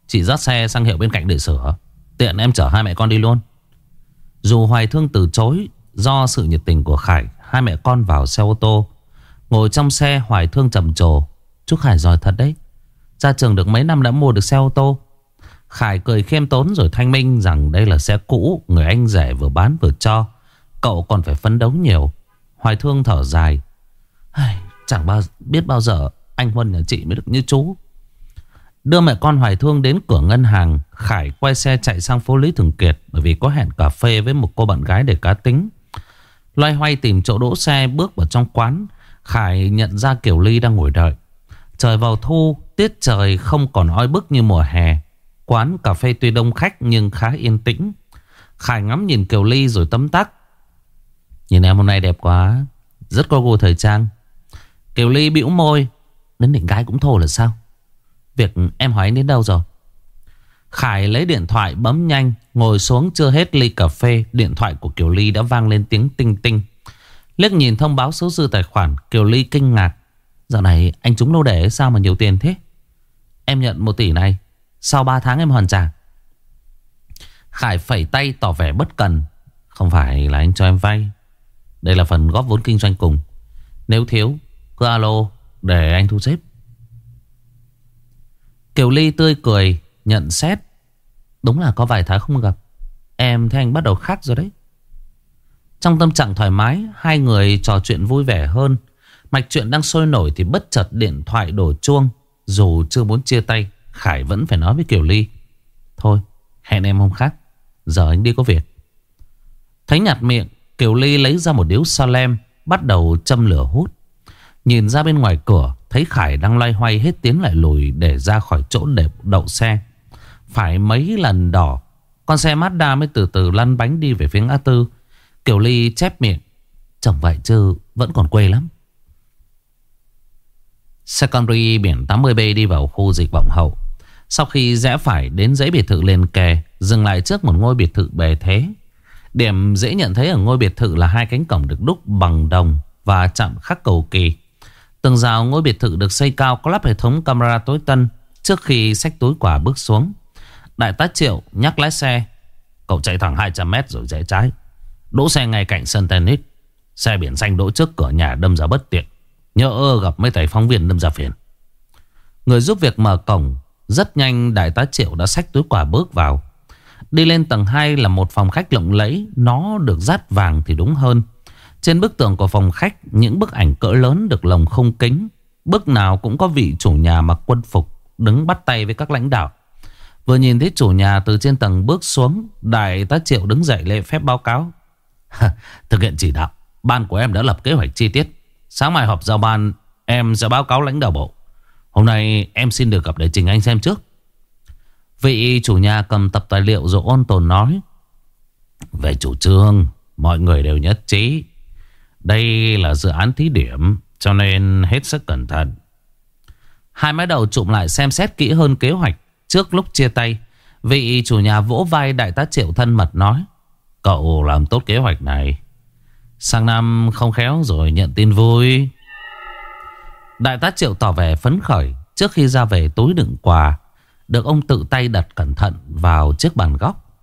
chị dắt xe sang hiệu bên cạnh để sửa, Tiện em chở hai mẹ con đi luôn. Dù Hoài thương từ chối Do sự nhiệt tình của Khải, Hai mẹ con vào xe ô tô. Ngồi trong xe, Hoài thương trầm trồ, Chú Khải giỏi thật đấy, Ra trường được mấy năm đã mua được xe ô tô Khải cười khiêm tốn rồi thanh minh rằng đây là xe cũ, Người anh rẻ vừa bán vừa cho. Cậu còn phải phấn đấu nhiều. Hoài thương thở dài. Chẳng bao, biết bao giờ Anh Huân nhà chị mới được như chú. Đưa mẹ con Hoài Thương đến cửa ngân hàng, Khải quay xe chạy sang phố Lý Thường Kiệt Bởi vì có hẹn cà phê với một cô bạn gái để cá tính. Loay hoay tìm chỗ đỗ xe, bước vào trong quán, Khải nhận ra Kiều Ly đang ngồi đợi. Trời vào thu, Tiết trời không còn oi bức như mùa hè. Quán cà phê tuy đông khách nhưng khá yên tĩnh. Khải ngắm nhìn Kiều Ly rồi tấm tắc. Nhìn em hôm nay đẹp quá. Rất có gu thời trang. Kiều Ly bĩu môi. Đến định gái cũng thô là sao? Việc em hỏi anh đến đâu rồi? Khải lấy điện thoại bấm nhanh. Ngồi xuống chưa hết ly cà phê. Điện thoại của Kiều Ly đã vang lên tiếng tinh tinh. Liếc nhìn thông báo số dư tài khoản. Kiều Ly kinh ngạc. Dạo này anh chúng lô đẻ sao mà nhiều tiền thế? Em nhận một tỷ này sau 3 tháng em hoàn trả. Khải phẩy tay tỏ vẻ bất cần. Không phải là anh cho em vay. Đây là phần góp vốn kinh doanh cùng. Nếu thiếu, cứ alo Để anh thu xếp. Kiều Ly tươi cười, Nhận xét. Đúng là có vài tháng không gặp. Em thấy anh bắt đầu khác rồi đấy. Trong tâm trạng thoải mái, Hai người trò chuyện vui vẻ hơn. Mạch chuyện đang sôi nổi Thì bất chợt điện thoại đổ chuông, Dù chưa muốn chia tay. Khải vẫn phải nói với Kiều Ly. Thôi, hẹn em hôm khác. Giờ anh đi có việc. Thấy nhạt miệng, Kiều Ly lấy ra một điếu sa lem, Bắt đầu châm lửa hút. Nhìn ra bên ngoài cửa, Thấy Khải đang loay hoay hết tiến lại lùi Để ra khỏi chỗ để đậu xe. Phải mấy lần đỏ, Con xe Mazda mới từ từ lăn bánh đi về phía ngã tư. Kiều Ly chép miệng Chẳng vậy chứ vẫn còn quê lắm. Secondary biển 80B đi vào khu dịch vọng hậu sau khi rẽ phải đến dãy biệt thự liền kề Dừng lại trước một ngôi biệt thự bề thế. Điểm dễ nhận thấy ở ngôi biệt thự là hai cánh cổng được đúc bằng đồng Và chạm khắc cầu kỳ. Tường rào ngôi biệt thự được xây cao có lắp hệ thống camera tối tân Trước khi xách túi quả bước xuống. Đại tá Triệu nhắc lái xe, Cậu chạy thẳng 200 mét rồi rẽ trái. Đỗ xe ngay cạnh sân tennis. Xe biển xanh đỗ trước cửa nhà đâm ra bất tiện. Nhớ ơ gặp mấy thầy phóng viên đâm ra phiền. Người giúp việc mở cổng rất nhanh, đại tá Triệu đã xách túi quà bước vào. Đi lên tầng 2 là một phòng khách lộng lẫy, Nó được dát vàng thì đúng hơn. Trên bức tường của phòng khách, Những bức ảnh cỡ lớn được lồng không kính. Bức nào cũng có vị chủ nhà mặc quân phục, Đứng bắt tay với các lãnh đạo. Vừa nhìn thấy chủ nhà từ trên tầng bước xuống, Đại tá Triệu đứng dậy lễ phép báo cáo. Thực hiện chỉ đạo, Ban của em đã lập kế hoạch chi tiết. Sáng mai họp giao ban, Em sẽ báo cáo lãnh đạo bộ. Hôm nay em xin được gặp để trình anh xem trước. Vị chủ nhà cầm tập tài liệu rồi ôn tồn nói, Về chủ trương, Mọi người đều nhất trí. Đây là dự án thí điểm, Cho nên hết sức cẩn thận. Hai mái đầu trụm lại xem xét kỹ hơn kế hoạch. Trước lúc chia tay, Vị chủ nhà vỗ vai đại tá triệu thân mật nói, Cậu làm tốt kế hoạch này. Sang năm không khéo rồi nhận tin vui. Đại tá triệu tỏ vẻ phấn khởi Trước khi ra về túi đựng quà, Được ông tự tay đặt cẩn thận vào chiếc bàn góc.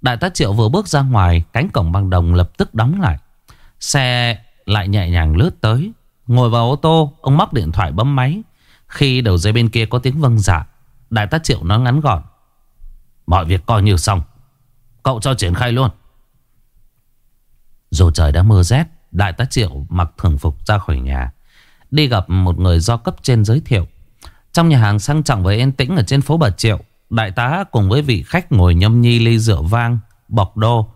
Đại tá triệu vừa bước ra ngoài, Cánh cổng bằng đồng lập tức đóng lại. Xe lại nhẹ nhàng lướt tới. Ngồi vào ô tô, Ông móc điện thoại bấm máy. Khi đầu dây bên kia có tiếng vâng dạ Đại tá triệu nói ngắn gọn. Mọi việc coi như xong. Cậu cho triển khai luôn. Dù trời đã mưa rét, Đại tá triệu mặc thường phục ra khỏi nhà. Đi gặp một người do cấp trên giới thiệu. Trong nhà hàng sang trọng và yên tĩnh Ở trên phố Bà Triệu, Đại tá cùng với vị khách ngồi nhâm nhi ly rượu vang, Bọc đô.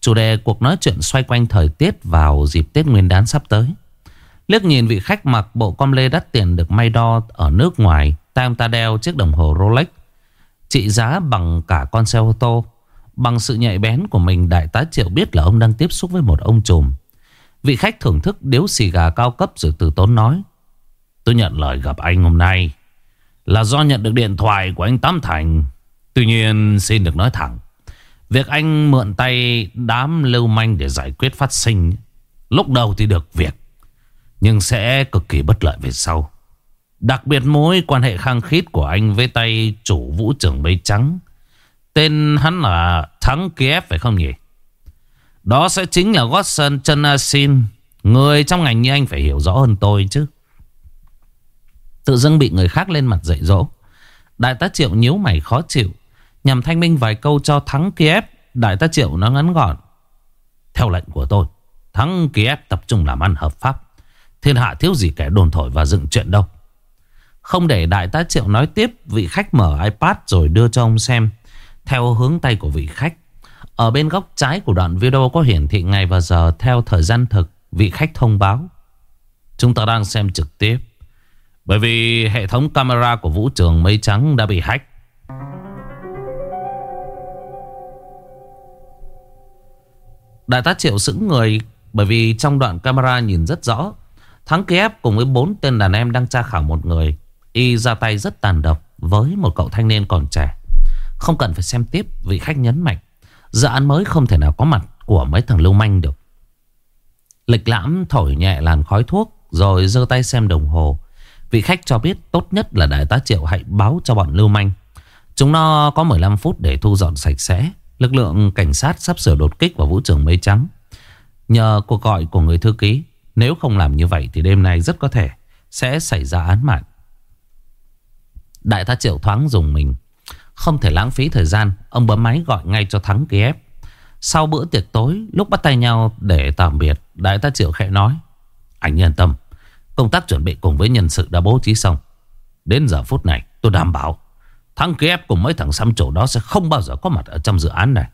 Chủ đề cuộc nói chuyện xoay quanh thời tiết Vào dịp Tết Nguyên đán sắp tới. Liếc nhìn vị khách mặc bộ com lê đắt tiền Được may đo ở nước ngoài, Tay ông ta đeo chiếc đồng hồ Rolex. Trị giá bằng cả con xe ô tô. Bằng sự nhạy bén của mình, Đại tá Triệu biết là ông đang tiếp xúc với một ông trùm Vị khách thưởng thức điếu xì gà cao cấp rồi từ tốn nói, Tôi nhận lời gặp anh hôm nay Là do nhận được điện thoại của anh Tám Thành Tuy nhiên, xin được nói thẳng, Việc anh mượn tay đám lưu manh để giải quyết phát sinh, Lúc đầu thì được việc, Nhưng sẽ cực kỳ bất lợi về sau Đặc biệt mối quan hệ khăng khít của anh với tay chủ vũ trưởng bấy trắng, Tên hắn là Thắng Kiev, phải không nhỉ? Đó sẽ chính là Watson Chanasin Người trong ngành như anh phải hiểu rõ hơn tôi chứ. Tự dưng bị người khác lên mặt dạy dỗ. Đại tá Triệu nhíu mày khó chịu, Nhằm thanh minh vài câu cho Thắng Kiev. Đại tá Triệu nó ngắn gọn, Theo lệnh của tôi, Thắng Kiev tập trung làm ăn hợp pháp. Thiên hạ thiếu gì kẻ đồn thổi và dựng chuyện đâu. Không để đại tá Triệu nói tiếp, Vị khách mở iPad rồi đưa cho ông xem. Theo hướng tay của vị khách ở bên góc trái của đoạn video có hiển thị ngày và giờ theo thời gian thực, vị khách thông báo. Chúng ta đang xem trực tiếp. Bởi vì hệ thống camera của vũ trường mây trắng đã bị hack. Đại tá Triệu sững người, bởi vì trong đoạn camera nhìn rất rõ. Thắng Kiev cùng với bốn tên đàn em đang tra khảo một người. Y ra tay rất tàn độc với một cậu thanh niên còn trẻ. Không cần phải xem tiếp, vị khách nhấn mạnh. Dự án mới không thể nào có mặt của mấy thằng lưu manh được. Lịch lãm thổi nhẹ làn khói thuốc rồi giơ tay xem đồng hồ. Vị khách cho biết tốt nhất là đại tá Triệu hãy báo cho bọn lưu manh. Chúng nó có 15 phút để thu dọn sạch sẽ. Lực lượng cảnh sát sắp sửa đột kích vào vũ trường mây trắng. Nhờ cuộc gọi của người thư ký, nếu không làm như vậy thì đêm nay rất có thể sẽ xảy ra án mạng. Đại tá Triệu thoáng dùng mình. Không thể lãng phí thời gian, Ông bấm máy gọi ngay cho Thắng Kiev. Sau bữa tiệc tối, Lúc bắt tay nhau để tạm biệt, Đại tá Triệu khẽ nói, Anh yên tâm, Công tác chuẩn bị cùng với nhân sự đã bố trí xong. Đến giờ phút này, tôi đảm bảo, Thắng Kiev cùng mấy thằng xăm chỗ đó Sẽ không bao giờ có mặt ở trong dự án này.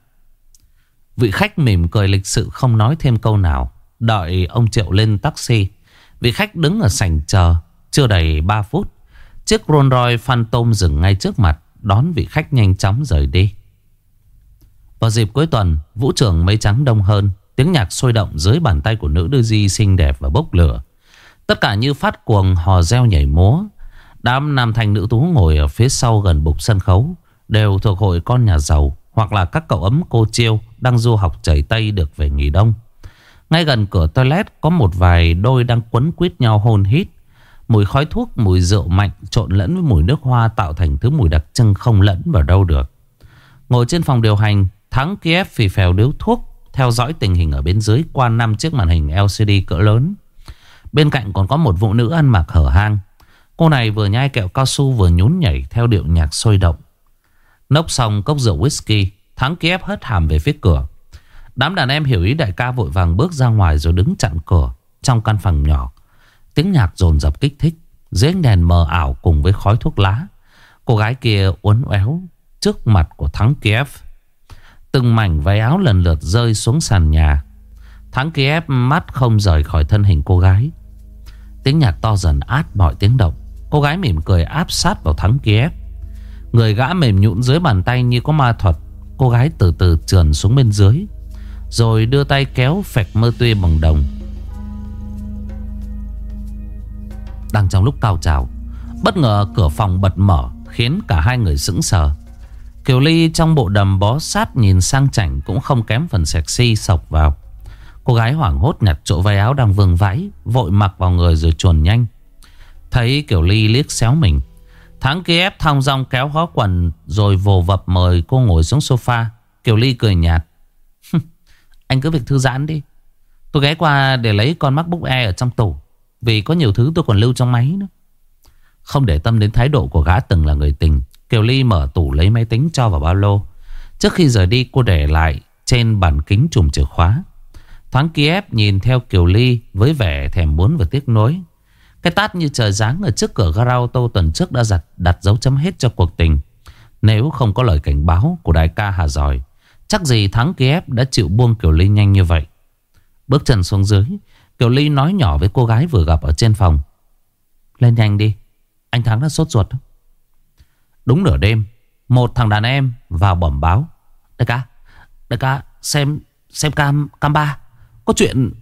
Vị khách mỉm cười lịch sự Không nói thêm câu nào, Đợi ông Triệu lên taxi. Vị khách đứng ở sảnh chờ, Chưa đầy 3 phút, Chiếc Rolls Royce Phantom dừng ngay trước mặt. Đón vị khách nhanh chóng rời đi. Vào dịp cuối tuần, Vũ trường mây trắng đông hơn, Tiếng nhạc sôi động dưới bàn tay của nữ đưa di xinh đẹp và bốc lửa. Tất cả như phát cuồng hò reo nhảy múa. Đám nam thanh nữ tú ngồi ở phía sau gần bục sân khấu, Đều thuộc hội con nhà giàu Hoặc là các cậu ấm cô chiêu Đang du học chảy Tây được về nghỉ đông. Ngay gần cửa toilet Có một vài đôi đang quấn quýt nhau hôn hít. Mùi khói thuốc, mùi rượu mạnh trộn lẫn với mùi nước hoa tạo thành thứ mùi đặc trưng không lẫn vào đâu được. Ngồi trên phòng điều hành, Thắng Kiev phì phèo điếu thuốc Theo dõi tình hình ở bên dưới Qua năm chiếc màn hình LCD cỡ lớn. Bên cạnh còn có một phụ nữ ăn mặc hở hang. Cô này vừa nhai kẹo cao su vừa nhún nhảy Theo điệu nhạc sôi động. Nốc xong cốc rượu whisky Thắng Kiev hất hàm về phía cửa. Đám đàn em hiểu ý đại ca vội vàng bước ra ngoài Rồi đứng chặn cửa Trong căn phòng nhỏ. Tiếng nhạc dồn dập kích thích Dưới ánh đèn mờ ảo cùng với khói thuốc lá. Cô gái kia uốn éo Trước mặt của Thắng Kiev. Từng mảnh váy áo lần lượt rơi xuống sàn nhà. Thắng Kiev mắt không rời khỏi thân hình cô gái. Tiếng nhạc to dần át mọi tiếng động. Cô gái mỉm cười áp sát vào Thắng Kiev. Người gã mềm nhũn dưới bàn tay như có ma thuật. Cô gái từ từ trườn xuống bên dưới, Rồi đưa tay kéo phẹt mơ tuê bằng đồng. Đang trong lúc cao trào. Bất ngờ cửa phòng bật mở, Khiến cả hai người sững sờ. Kiều Ly trong bộ đầm bó sát Nhìn sang chảnh cũng không kém phần sexy sọc vào. Cô gái hoảng hốt nhặt chỗ váy áo đang vương vãi, Vội mặc vào người rồi chuồn nhanh. Thấy Kiều Ly liếc xéo mình. Thắng kia ép thong dong kéo khó quần Rồi vồ vập mời cô ngồi xuống sofa. Kiều Ly cười nhạt. Anh cứ việc thư giãn đi. Tôi ghé qua để lấy con MacBook Air ở trong tủ. Vì có nhiều thứ tôi còn lưu trong máy nữa. Không để tâm đến thái độ của gã từng là người tình Kiều Ly mở tủ lấy máy tính cho vào ba lô. Trước khi rời đi cô để lại Trên bàn kính chùm chìa khóa. Thoáng Kiev nhìn theo Kiều Ly Với vẻ thèm muốn và tiếc nối Cái tát như trời giáng ở trước cửa gara ô tô tuần trước đã giặt, đặt dấu chấm hết cho cuộc tình. Nếu không có lời cảnh báo của đại ca Hà Giỏi Chắc gì Thắng Kiev đã chịu buông Kiều Ly nhanh như vậy. Bước chân xuống dưới Kiều Ly nói nhỏ với cô gái vừa gặp ở trên phòng. Lên nhanh đi, Anh Thắng đã sốt ruột Đúng nửa đêm, Một thằng đàn em vào bẩm báo. Đại ca Đại ca, xem xem cam cam ba, Có chuyện.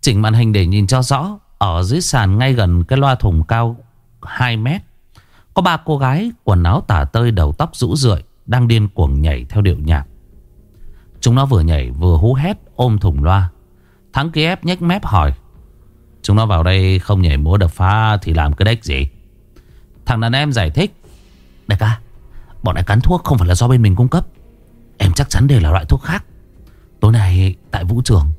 Chỉnh màn hình để nhìn cho rõ, Ở dưới sàn ngay gần cái loa thùng cao 2 mét, Có ba cô gái quần áo tả tơi, đầu tóc rũ rượi, Đang điên cuồng nhảy theo điệu nhạc. Chúng nó vừa nhảy vừa hú hét ôm thùng loa. Thắng Kiev nhếch mép hỏi. Chúng nó vào đây không nhảy múa đập phá Thì làm cái đếch gì? Thằng đàn em giải thích. Đại ca, Bọn này cắn thuốc không phải là do bên mình cung cấp. Em chắc chắn đều là loại thuốc khác. Tối nay tại vũ trường,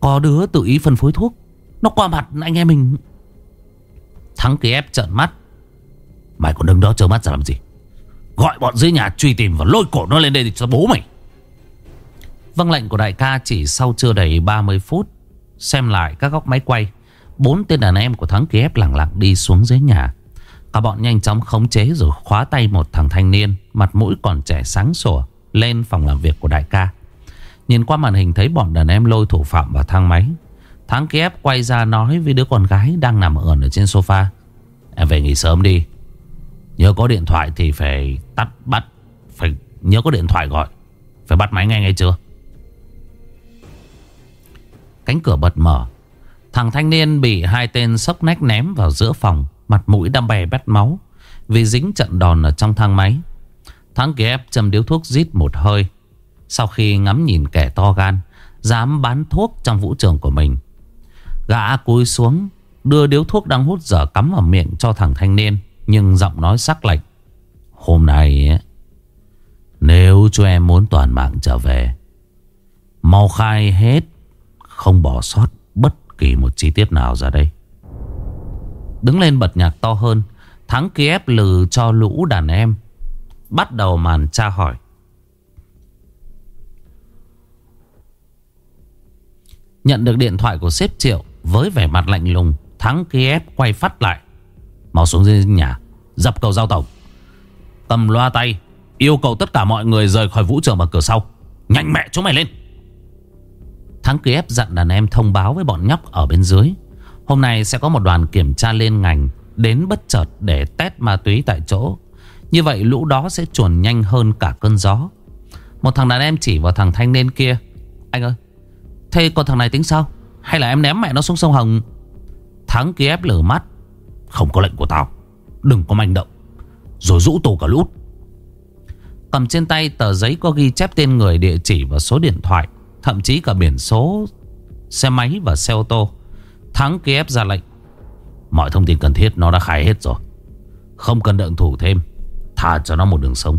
Có đứa tự ý phân phối thuốc. Nó qua mặt anh em mình. Thắng Kiev trợn mắt. Mày còn đứng đó trơ mắt ra làm gì? Gọi bọn dưới nhà truy tìm và lôi cổ nó lên đây thì cho bố mày. Vâng lệnh của đại ca chỉ sau chưa đầy 30 phút. Xem lại các góc máy quay, Bốn tên đàn em của Thắng Kiev lặng lặng đi xuống dưới nhà. Cả bọn nhanh chóng khống chế rồi khóa tay một thằng thanh niên, Mặt mũi còn trẻ sáng sủa, Lên phòng làm việc của đại ca. Nhìn qua màn hình thấy bọn đàn em lôi thủ phạm vào thang máy. Thắng Kiev quay ra nói với đứa con gái đang nằm ẩn ở trên sofa. Em về nghỉ sớm đi. Nhớ có điện thoại thì phải tắt bắt, Phải nhớ có điện thoại gọi. Phải bắt máy ngay ngay chưa? Cánh cửa bật mở. Thằng thanh niên bị hai tên sốc nách ném vào giữa phòng, Mặt mũi đâm bè bét máu, Vì dính trận đòn ở trong thang máy. Thắng ghép châm điếu thuốc rít một hơi. Sau khi ngắm nhìn kẻ to gan, Dám bán thuốc trong vũ trường của mình. Gã cúi xuống, Đưa điếu thuốc đang hút dở cắm vào miệng cho thằng thanh niên, Nhưng giọng nói sắc lạnh. Hôm nay Nếu cho em muốn toàn mạng trở về, Mau khai hết không bỏ sót bất kỳ một chi tiết nào ra đây. Đứng lên bật nhạc to hơn, Thắng Kiev lừ cho lũ đàn em. Bắt đầu màn tra hỏi. Nhận được điện thoại của sếp Triệu Với vẻ mặt lạnh lùng, Thắng Kiev quay phát lại. Mau xuống dưới nhà, Dập cầu giao tổng. Cầm loa tay, Yêu cầu tất cả mọi người rời khỏi vũ trường bằng cửa sau. Nhanh mẹ, chúng mày lên. Thắng Kiev dặn đàn em thông báo với bọn nhóc ở bên dưới. Hôm nay sẽ có một đoàn kiểm tra lên ngành Đến bất chợt để test ma túy tại chỗ. Như vậy lũ đó sẽ chuồn nhanh hơn cả cơn gió. Một thằng đàn em chỉ vào thằng thanh niên kia. Anh ơi, Thế còn thằng này tính sao? Hay là em ném mẹ nó xuống sông Hồng? Thắng Kiev lửa mắt. Không có lệnh của tao. Đừng có manh động. Rồi rũ tù cả lút Cầm trên tay tờ giấy có ghi chép tên người, địa chỉ và số điện thoại. Thậm chí cả biển số Xe máy và xe ô tô. Thắng Kiev ra lệnh Mọi thông tin cần thiết nó đã khai hết rồi. Không cần đợi thủ thêm Thả cho nó một đường sống.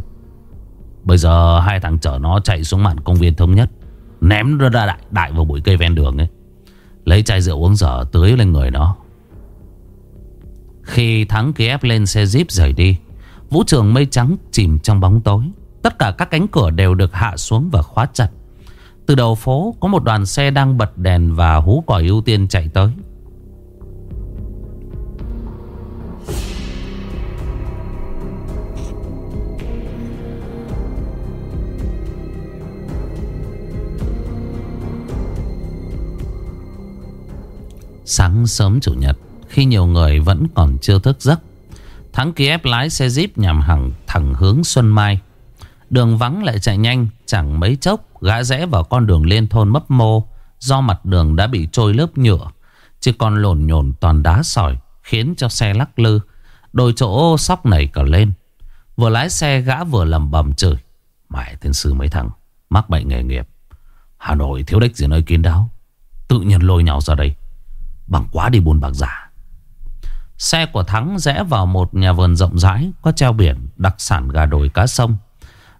Bây giờ hai thằng chở nó chạy xuống mạn công viên thống nhất Ném ra đại, đại vào bụi cây ven đường ấy. Lấy chai rượu uống dở tưới lên người nó. Khi thắng Kiev lên xe Jeep rời đi Vũ trường mây trắng chìm trong bóng tối. Tất cả các cánh cửa đều được hạ xuống và khóa chặt. Từ đầu phố, có một đoàn xe đang bật đèn và hú còi ưu tiên chạy tới. Sáng sớm chủ nhật, Khi nhiều người vẫn còn chưa thức giấc, Thắng Kiev lái xe Jeep nhằm hẳn thẳng hướng Xuân Mai. Đường vắng lại chạy nhanh, Chẳng mấy chốc, Gã rẽ vào con đường lên thôn mấp mô, Do mặt đường đã bị trôi lớp nhựa Chỉ còn lồn nhồn toàn đá sỏi, Khiến cho xe lắc lư. Đôi chỗ sóc nảy cả lên. Vừa lái xe, gã vừa lầm bầm chửi Mãi tên sư mấy thằng, Mắc bệnh nghề nghiệp. Hà Nội thiếu đích gì nơi kín đáo. Tự nhiên lôi nhau ra đây. Bằng quá đi buôn bạc giả. Xe của Thắng rẽ vào một nhà vườn rộng rãi, Có treo biển, đặc sản gà đồi cá sông.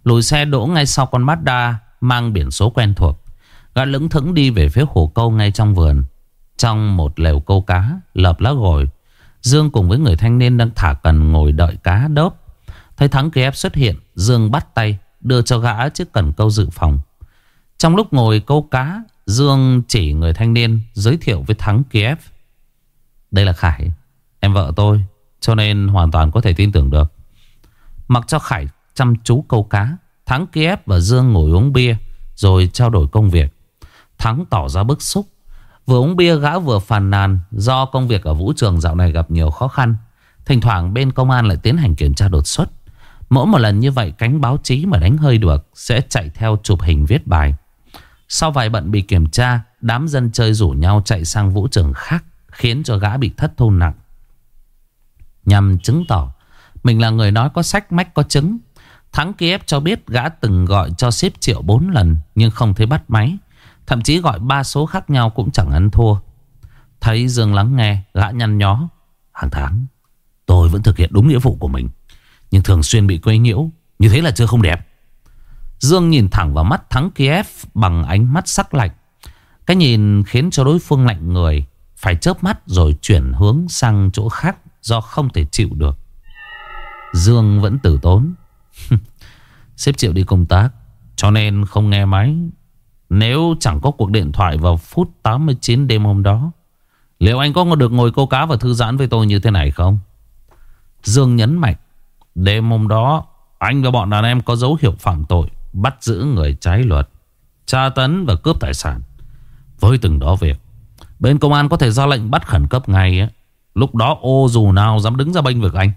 Lùi xe đỗ ngay sau con Mazda Mang biển số quen thuộc Gã lững thững đi về phía hồ câu ngay trong vườn Trong một lều câu cá Lợp lá gồi Dương cùng với người thanh niên đang thả cần ngồi đợi cá đớp Thấy Thắng ký ép xuất hiện Dương bắt tay Đưa cho gã chiếc cần câu dự phòng Trong lúc ngồi câu cá Dương chỉ người thanh niên giới thiệu với Thắng Kiev. Đây là Khải, em vợ tôi, cho nên hoàn toàn có thể tin tưởng được. Mặc cho Khải chăm chú câu cá, Thắng Kiev và Dương ngồi uống bia rồi trao đổi công việc. Thắng tỏ ra bức xúc. Vừa uống bia gã vừa phàn nàn do công việc ở vũ trường dạo này gặp nhiều khó khăn. Thỉnh thoảng bên công an lại tiến hành kiểm tra đột xuất. Mỗi một lần như vậy cánh báo chí mà đánh hơi được sẽ chạy theo chụp hình viết bài. Sau vài bận bị kiểm tra Đám dân chơi rủ nhau chạy sang vũ trường khác Khiến cho gã bị thất thu nặng Nhằm chứng tỏ Mình là người nói có sách mách có chứng Thắng Kiev cho biết gã từng gọi cho ship triệu 4 lần, Nhưng không thấy bắt máy Thậm chí gọi ba số khác nhau cũng chẳng ăn thua Thấy Dương lắng nghe, Gã nhăn nhó Hàng tháng, tôi vẫn thực hiện đúng nghĩa vụ của mình, Nhưng thường xuyên bị quấy nhiễu Như thế là chưa không đẹp Dương nhìn thẳng vào mắt thắng Kiev bằng ánh mắt sắc lạnh. Cái nhìn khiến cho đối phương lạnh người. Phải chớp mắt rồi chuyển hướng sang chỗ khác do không thể chịu được. Dương vẫn tử tốn. Sếp chịu đi công tác, cho nên không nghe máy. Nếu chẳng có cuộc điện thoại vào phút 89 đêm hôm đó. Liệu anh có được ngồi câu cá và thư giãn với tôi như thế này không? Dương nhấn mạnh. Đêm hôm đó, anh và bọn đàn em có dấu hiệu phạm tội. Bắt giữ người trái luật, Tra tấn và cướp tài sản Với từng đó việc, Bên công an có thể ra lệnh bắt khẩn cấp ngay ấy. Lúc đó ô dù nào dám đứng ra bênh vực anh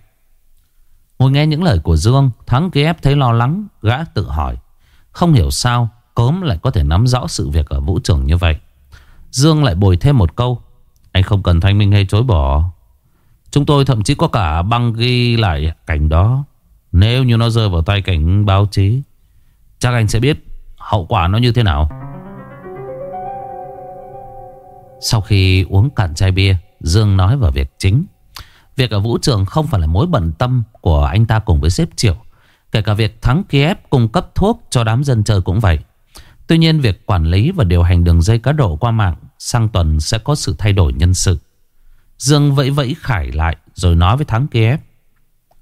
Ngồi nghe những lời của Dương Thắng kia ép thấy lo lắng, Gã tự hỏi. Không hiểu sao Cốm lại có thể nắm rõ sự việc ở vũ trường như vậy. Dương lại bồi thêm một câu. Anh không cần thanh minh hay chối bỏ. Chúng tôi thậm chí có cả băng ghi lại cảnh đó. Nếu như nó rơi vào tay cảnh báo chí, Chắc anh sẽ biết hậu quả nó như thế nào. Sau khi uống cạn chai bia, Dương nói vào việc chính. Việc ở vũ trường không phải là mối bận tâm Của anh ta cùng với sếp Triệu Kể cả việc thắng Kiev cung cấp thuốc Cho đám dân chơi cũng vậy Tuy nhiên, việc quản lý và điều hành đường dây cá độ qua mạng Sang tuần sẽ có sự thay đổi nhân sự Dương vẫy vẫy Khải lại Rồi nói với Thắng Kiev,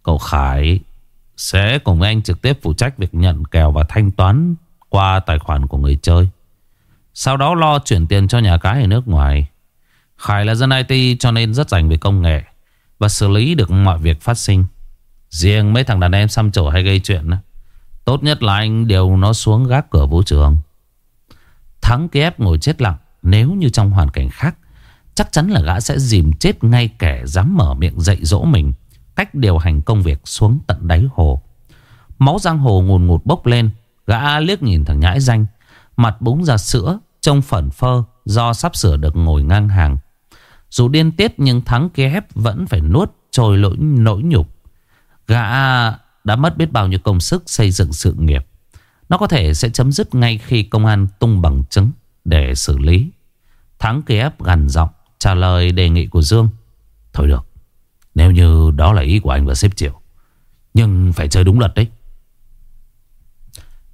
Cậu Khải sẽ cùng anh trực tiếp phụ trách việc nhận kèo và thanh toán qua tài khoản của người chơi. Sau đó lo chuyển tiền cho nhà cái ở nước ngoài. Khải là dân IT cho nên rất dành về công nghệ và xử lý được mọi việc phát sinh. Riêng mấy thằng đàn em xăm trổ hay gây chuyện Tốt nhất là anh điều nó xuống gác cửa vũ trường Thắng kép ngồi chết lặng Nếu như trong hoàn cảnh khác Chắc chắn là gã sẽ dìm chết ngay kẻ dám mở miệng dạy dỗ mình cách điều hành công việc xuống tận đáy hồ. Máu giang hồ ngùn ngụt bốc lên, gã liếc nhìn thằng nhãi danh, mặt búng ra sữa, trông phẩn phơ do sắp sửa được ngồi ngang hàng. Dù điên tiết nhưng thắng kia vẫn phải nuốt trôi lỗi, nỗi nhục. Gã đã mất biết bao nhiêu công sức xây dựng sự nghiệp. Nó có thể sẽ chấm dứt ngay khi công an tung bằng chứng để xử lý. Thắng kia gần giọng, trả lời đề nghị của Dương. Thôi được. Nếu như đó là ý của anh và sếp Triệu, Nhưng phải chơi đúng luật đấy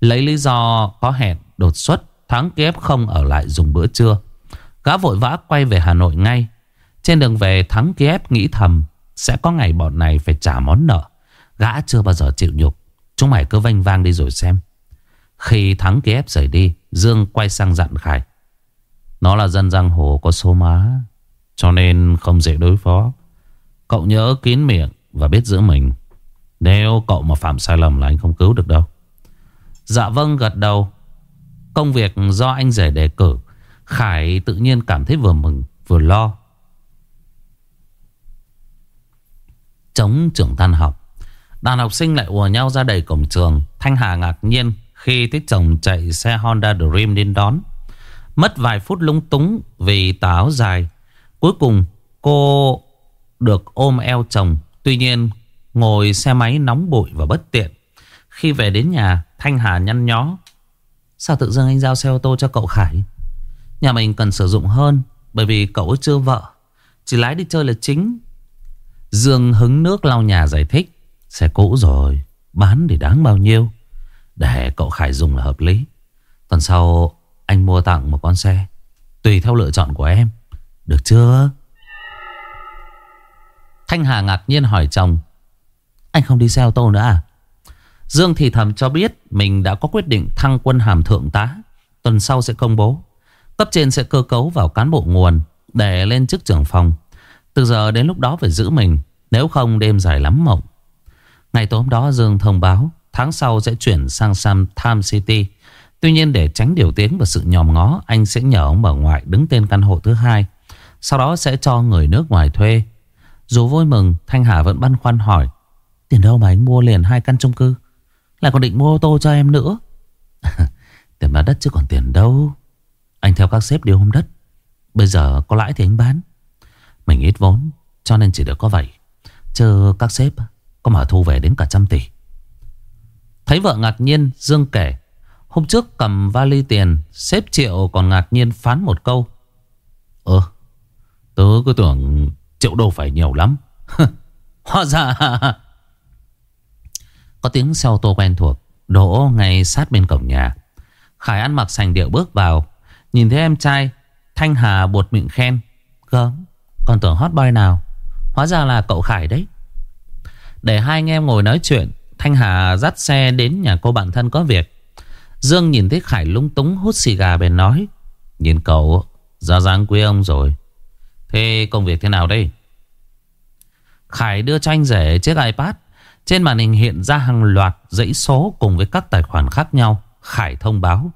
Lấy lý do có hẹn đột xuất, Thắng Kiev không ở lại dùng bữa trưa Gã vội vã quay về Hà Nội ngay trên đường về Thắng Kiev nghĩ thầm, Sẽ có ngày bọn này phải trả món nợ. Gã chưa bao giờ chịu nhục. Chúng mày cứ vanh vang đi rồi xem. Khi Thắng Kiev rời đi, Dương quay sang dặn Khải. Nó là dân giang hồ có số má, Cho nên không dễ đối phó. Cậu nhớ kín miệng Và biết giữ mình. Nếu cậu mà phạm sai lầm là anh không cứu được đâu. Dạ vâng gật đầu. Công việc do anh rể đề cử. Khải tự nhiên cảm thấy vừa mừng, vừa lo. Chống trưởng tan học. Đàn học sinh lại ùa nhau ra đầy cổng trường, Thanh Hà ngạc nhiên Khi thấy chồng chạy xe Honda Dream đến đón. Mất vài phút lung túng Vì tà áo dài. Cuối cùng, cô được ôm eo chồng. Tuy nhiên, ngồi xe máy nóng bụi và bất tiện. Khi về đến nhà, Thanh Hà nhăn nhó. Sao tự dưng anh giao xe ô tô cho cậu Khải? Nhà mình cần sử dụng hơn, Bởi vì cậu ấy chưa vợ. Chỉ lái đi chơi là chính. Dương hứng nước lau nhà giải thích, Xe cũ rồi, Bán thì đáng bao nhiêu? Để cậu Khải dùng là hợp lý. Tuần sau anh mua tặng một con xe, Tùy theo lựa chọn của em. Được chưa? Thanh Hà ngạc nhiên hỏi chồng, Anh không đi xe ô tô nữa à? Dương thì thầm cho biết Mình đã có quyết định thăng quân hàm thượng tá, Tuần sau sẽ công bố. Cấp trên sẽ cơ cấu vào cán bộ nguồn Để lên chức trưởng phòng. Từ giờ đến lúc đó phải giữ mình, Nếu không đêm dài lắm mộng. Ngày tối hôm đó Dương thông báo, Tháng sau sẽ chuyển sang Sam Time City. Tuy nhiên để tránh điều tiếng và sự nhòm ngó, Anh sẽ nhờ ông bà ngoại đứng tên căn hộ thứ hai, Sau đó sẽ cho người nước ngoài thuê. Dù vui mừng, Thanh Hà vẫn băn khoăn hỏi, Tiền đâu mà anh mua liền hai căn chung cư? Lại còn định mua ô tô cho em nữa? Tiền bán đất chứ còn tiền đâu. Anh theo các sếp điều hôm đất. Bây giờ có lãi thì anh bán. Mình ít vốn, cho nên chỉ được có vậy. Chứ các sếp có mà thu về đến cả trăm tỷ. Thấy vợ ngạc nhiên, Dương kể, Hôm trước cầm vali tiền, Sếp Triệu còn ngạc nhiên phán một câu. Ờ Tớ cứ tưởng triệu đô phải nhiều lắm. Hóa ra Có tiếng xe ô tô quen thuộc Đỗ ngay sát bên cổng nhà. Khải ăn mặc sành điệu bước vào, Nhìn thấy em trai Thanh Hà buột miệng khen, Gớm còn tưởng hot boy nào? Hóa ra là cậu Khải đấy. Để hai anh em ngồi nói chuyện, Thanh Hà dắt xe đến nhà cô bạn thân có việc. Dương nhìn thấy Khải lung túng hút xì gà bèn nói, Nhìn cậu, ra dáng quý ông rồi. Thế công việc thế nào đây? Khải đưa cho anh rể chiếc iPad. Trên màn hình hiện ra hàng loạt dãy số cùng với các tài khoản khác nhau. Khải thông báo,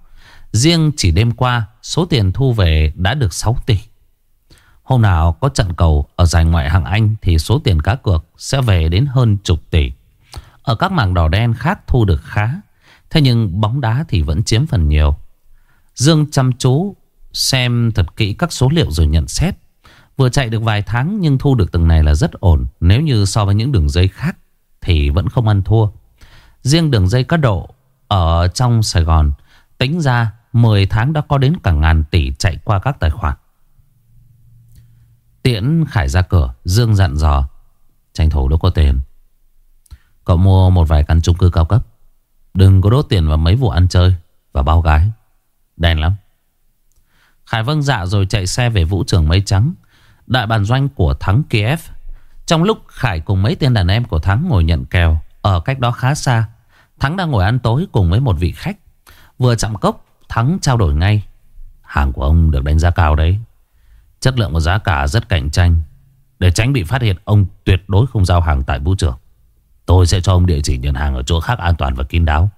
Riêng chỉ đêm qua, số tiền thu về đã được 6 tỷ. Hôm nào có trận cầu ở giải ngoại hạng Anh thì số tiền cá cược sẽ về đến hơn chục tỷ. Ở các mảng đỏ đen khác thu được khá. Thế nhưng bóng đá thì vẫn chiếm phần nhiều. Dương chăm chú xem thật kỹ các số liệu rồi nhận xét. Vừa chạy được vài tháng nhưng thu được từng này là rất ổn. Nếu như so với những đường dây khác thì vẫn không ăn thua. Riêng đường dây cá độ ở trong Sài Gòn tính ra 10 tháng đã có đến cả ngàn tỷ chạy qua các tài khoản. Tiễn Khải ra cửa, Dương dặn dò, Tranh thủ đâu có tiền. Cậu mua một vài căn chung cư cao cấp. Đừng có đốt tiền vào mấy vụ ăn chơi Và bao gái. Đen lắm. Khải vâng dạ rồi chạy xe về vũ trường mây trắng, Đại bàn doanh của Thắng Kiev. Trong lúc Khải cùng mấy tên đàn em của Thắng ngồi nhận kèo Ở cách đó khá xa, Thắng đang ngồi ăn tối cùng với một vị khách. Vừa chạm cốc, Thắng trao đổi ngay, Hàng của ông được đánh giá cao đấy. Chất lượng và giá cả rất cạnh tranh. Để tránh bị phát hiện Ông tuyệt đối không giao hàng tại vũ trường. Tôi sẽ cho ông địa chỉ nhận hàng Ở chỗ khác an toàn và kín đáo.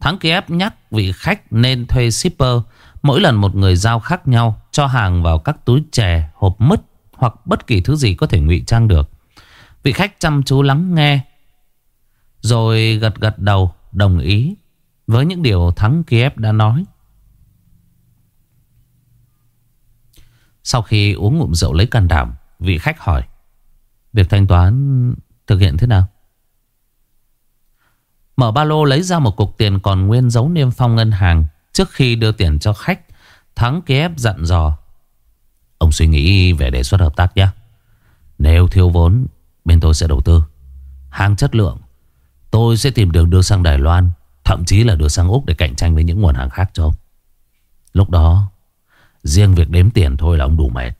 Thắng Kiev nhắc vị khách nên thuê shipper. Mỗi lần một người giao khác nhau Cho hàng vào các túi chè, hộp mứt Hoặc bất kỳ thứ gì có thể ngụy trang được. Vị khách chăm chú lắng nghe Rồi gật gật đầu Đồng ý. Với những điều Thắng Kiev đã nói Sau khi uống ngụm rượu lấy can đảm, Vị khách hỏi, Việc thanh toán thực hiện thế nào? Mở ba lô lấy ra một cục tiền còn nguyên dấu niêm phong ngân hàng Trước khi đưa tiền cho khách, Thắng kép dặn dò, Ông suy nghĩ về đề xuất hợp tác nhé. Nếu thiếu vốn, Bên tôi sẽ đầu tư. Hàng chất lượng, Tôi sẽ tìm đường đưa sang Đài Loan, Thậm chí là đưa sang Úc để cạnh tranh với những nguồn hàng khác cho ông. Lúc đó Riêng việc đếm tiền thôi là ông đủ mệt.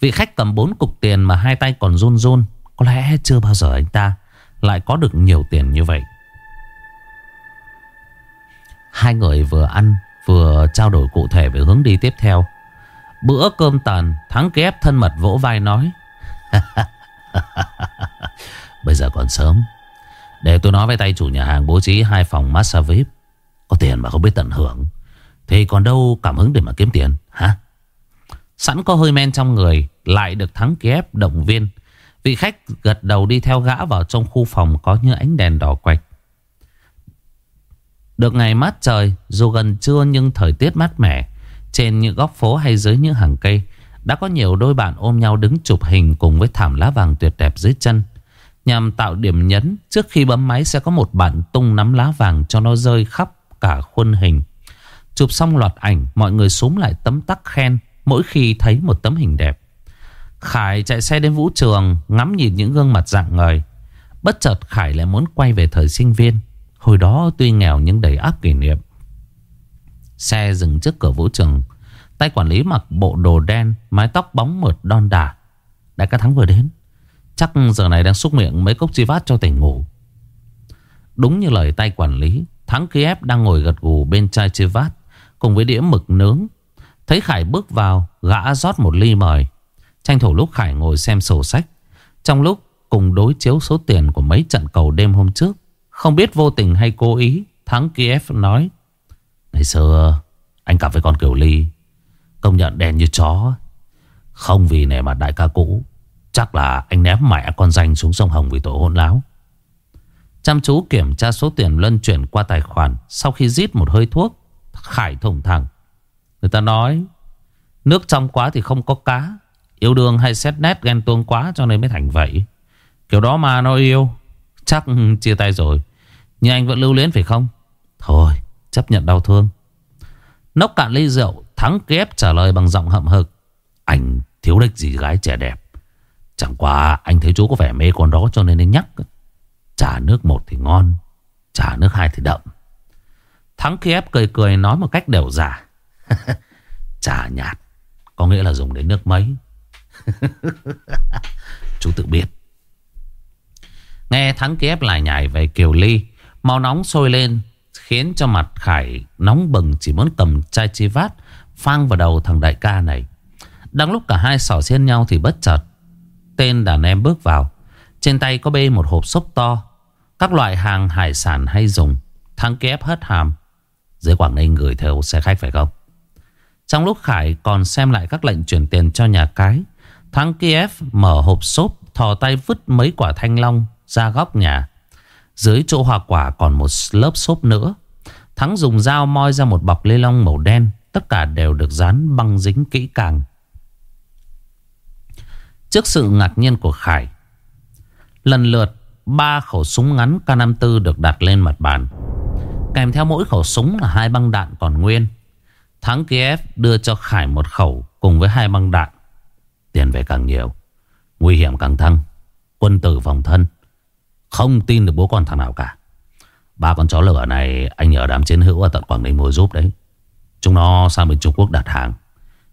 Vị khách cầm bốn cục tiền mà hai tay còn run run, Có lẽ chưa bao giờ anh ta Lại có được nhiều tiền như vậy. Hai người vừa ăn, Vừa trao đổi cụ thể về hướng đi tiếp theo. Bữa cơm tàn, Thắng kép thân mật vỗ vai nói, Bây giờ còn sớm. Để tôi nói với tay chủ nhà hàng bố trí hai phòng massage VIP. Có tiền mà không biết tận hưởng. Thì còn đâu cảm hứng để mà kiếm tiền, hả? Sẵn có hơi men trong người, Lại được thắng kép, động viên. Vị khách gật đầu đi theo gã vào trong khu phòng Có như ánh đèn đỏ quạch. Được ngày mát trời, Dù gần trưa nhưng thời tiết mát mẻ, Trên những góc phố hay dưới những hàng cây, Đã có nhiều đôi bạn ôm nhau đứng chụp hình Cùng với thảm lá vàng tuyệt đẹp dưới chân. Nhằm tạo điểm nhấn, Trước khi bấm máy sẽ có một bạn tung nắm lá vàng Cho nó rơi khắp cả khuôn hình. Chụp xong loạt ảnh, Mọi người xuống lại tấm tắc khen Mỗi khi thấy một tấm hình đẹp. Khải chạy xe đến vũ trường, Ngắm nhìn những gương mặt dạng ngời Bất chợt Khải lại muốn quay về thời sinh viên. Hồi đó tuy nghèo nhưng đầy áp kỷ niệm. Xe dừng trước cửa vũ trường. Tay quản lý mặc bộ đồ đen, Mái tóc bóng mượt đon đả Đại ca Thắng vừa đến. Chắc giờ này đang xúc miệng mấy cốc chi vát cho tỉnh ngủ. Đúng như lời tay quản lý, Thắng Kiev đang ngồi gật gù bên chai chi vát Cùng với đĩa mực nướng. Thấy Khải bước vào, Gã rót một ly mời. Tranh thủ lúc Khải ngồi xem sổ sách. Trong lúc cùng đối chiếu số tiền Của mấy trận cầu đêm hôm trước, Không biết vô tình hay cố ý, Thắng Kiev nói Ngày xưa anh cặp với con Kiều Ly Công nhận đèn như chó. Không vì nể mặt đại ca cũ, Chắc là anh ném mẹ con danh xuống sông Hồng vì tội hôn láo. Chăm chú kiểm tra số tiền luân chuyển qua tài khoản Sau khi rít một hơi thuốc Khải thủng thẳng. Người ta nói, Nước trong quá thì không có cá. Yêu đương hay xét nét ghen tuông quá cho nên mới thành vậy. Kiểu đó mà nó yêu. Chắc chia tay rồi. Nhưng anh vẫn lưu luyến phải không? Thôi, chấp nhận đau thương. Nốc cạn ly rượu, Thắng kép trả lời bằng giọng hậm hực. Anh thiếu đích gì gái trẻ đẹp? Chẳng qua anh thấy chú có vẻ mê con đó cho nên nên nhắc. Trà nước một thì ngon trà nước hai thì đậm. Thắng kép cười cười nói một cách đều giả. Trà nhạt, Có nghĩa là dùng đến nước mấy. Chú tự biết. Nghe Thắng kép lại nhảy về Kiều Ly Màu nóng sôi lên, Khiến cho mặt Khải nóng bừng Chỉ muốn cầm chai chi vát Phang vào đầu thằng đại ca này. Đang lúc cả hai sỏ xiên nhau thì bất chợt, Tên đàn em bước vào. Trên tay có bê một hộp xốp to, Các loại hàng hải sản hay dùng. Thắng kép hất hàm. Dưới Quảng Ninh gửi theo xe khách phải không? Trong lúc Khải còn xem lại các lệnh chuyển tiền cho nhà cái Thắng Kiev mở hộp xốp, Thò tay vứt mấy quả thanh long ra góc nhà. Dưới chỗ hoa quả còn một lớp xốp nữa. Thắng dùng dao moi ra một bọc lê long màu đen, Tất cả đều được dán băng dính kỹ càng. Trước sự ngạc nhiên của Khải, Lần lượt ba khẩu súng ngắn K54 được đặt lên mặt bàn. Kèm theo mỗi khẩu súng là hai băng đạn còn nguyên. Thắng Kiev đưa cho Khải một khẩu cùng với hai băng đạn. Tiền về càng nhiều, Nguy hiểm càng tăng Quân tử phòng thân. Không tin được bố con thằng nào cả. Ba con chó lửa này, anh nhờ đám chiến hữu ở tận Quảng Ninh mua giúp đấy. Chúng nó sang bên Trung Quốc đặt hàng.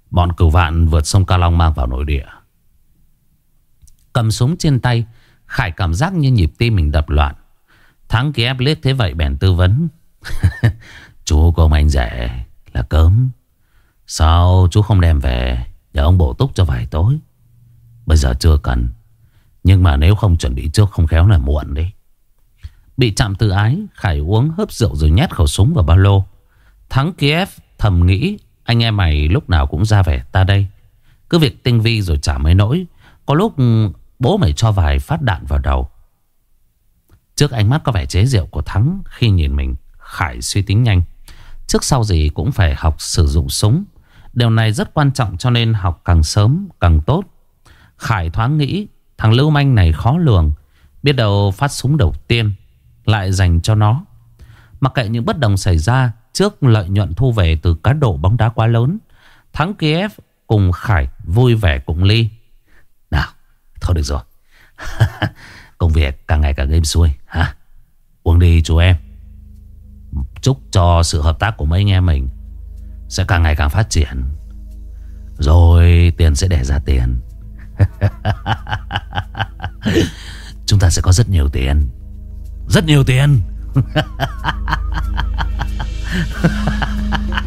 Bọn cửu vạn vượt sông Ca Long mang vào nội địa. Cầm súng trên tay, Khải cảm giác như nhịp tim mình đập loạn. Thắng Kiev liếc thế vậy, bèn tư vấn. Chú có anh rẻ là cớm. Sao chú không đem về để ông bổ túc cho vài tối? Bây giờ chưa cần. Nhưng mà nếu không chuẩn bị trước không khéo là muộn đấy. Bị chạm tự ái, Khải uống hớp rượu rồi nhét khẩu súng vào ba lô. Thắng Kiev thầm nghĩ, Anh em mày lúc nào cũng ra vẻ ta đây. Cứ việc tinh vi rồi chả mấy nỗi. Có lúc ừ, bố mày cho vài phát đạn vào đầu. Trước ánh mắt có vẻ chế rượu của Thắng Khi nhìn mình Khải suy tính nhanh. Trước sau gì cũng phải học sử dụng súng. Điều này rất quan trọng cho nên học càng sớm càng tốt. Khải thoáng nghĩ, Thằng Lưu Manh này khó lường. Biết đâu phát súng đầu tiên, Lại dành cho nó. Mặc kệ những bất đồng xảy ra, Trước lợi nhuận thu về từ cá độ bóng đá quá lớn, Thắng Kiev cùng Khải vui vẻ cùng Ly. Nào, Thôi được rồi. Công việc càng ngày càng êm xuôi hả? Uống đi, chú em. Chúc cho sự hợp tác của mấy anh em mình Sẽ càng ngày càng phát triển. Rồi tiền sẽ đẻ ra tiền. Chúng ta sẽ có rất nhiều tiền. Rất nhiều tiền.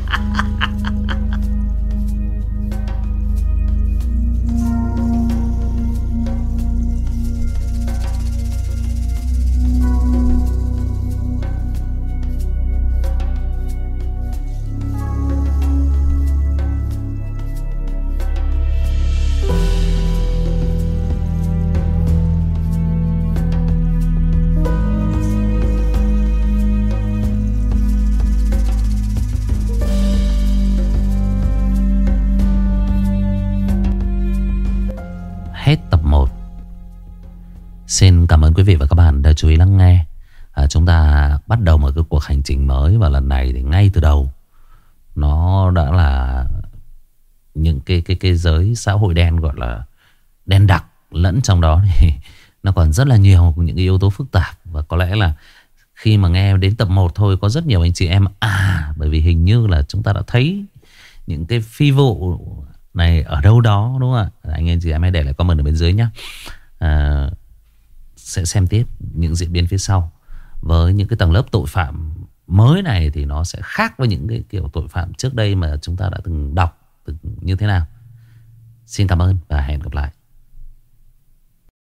quý vị và các bạn đã chú ý lắng nghe. À, Chúng ta bắt đầu một cái cuộc hành trình mới Và lần này thì ngay từ đầu Nó đã là Những cái cái cái giới xã hội đen gọi là Đen đặc lẫn trong đó thì Nó còn rất là nhiều những cái yếu tố phức tạp. Và có lẽ là khi mà nghe đến tập 1 thôi Có rất nhiều anh chị em À bởi vì hình như là chúng ta đã thấy Những cái phi vụ này ở đâu đó đúng không ạ? Anh em chị em hãy để lại comment ở bên dưới nhé à, sẽ xem tiếp những diễn biến phía sau với những cái tầng lớp tội phạm mới này thì nó sẽ khác với những cái kiểu tội phạm trước đây mà chúng ta đã từng đọc từng như thế nào. Xin cảm ơn và hẹn gặp lại.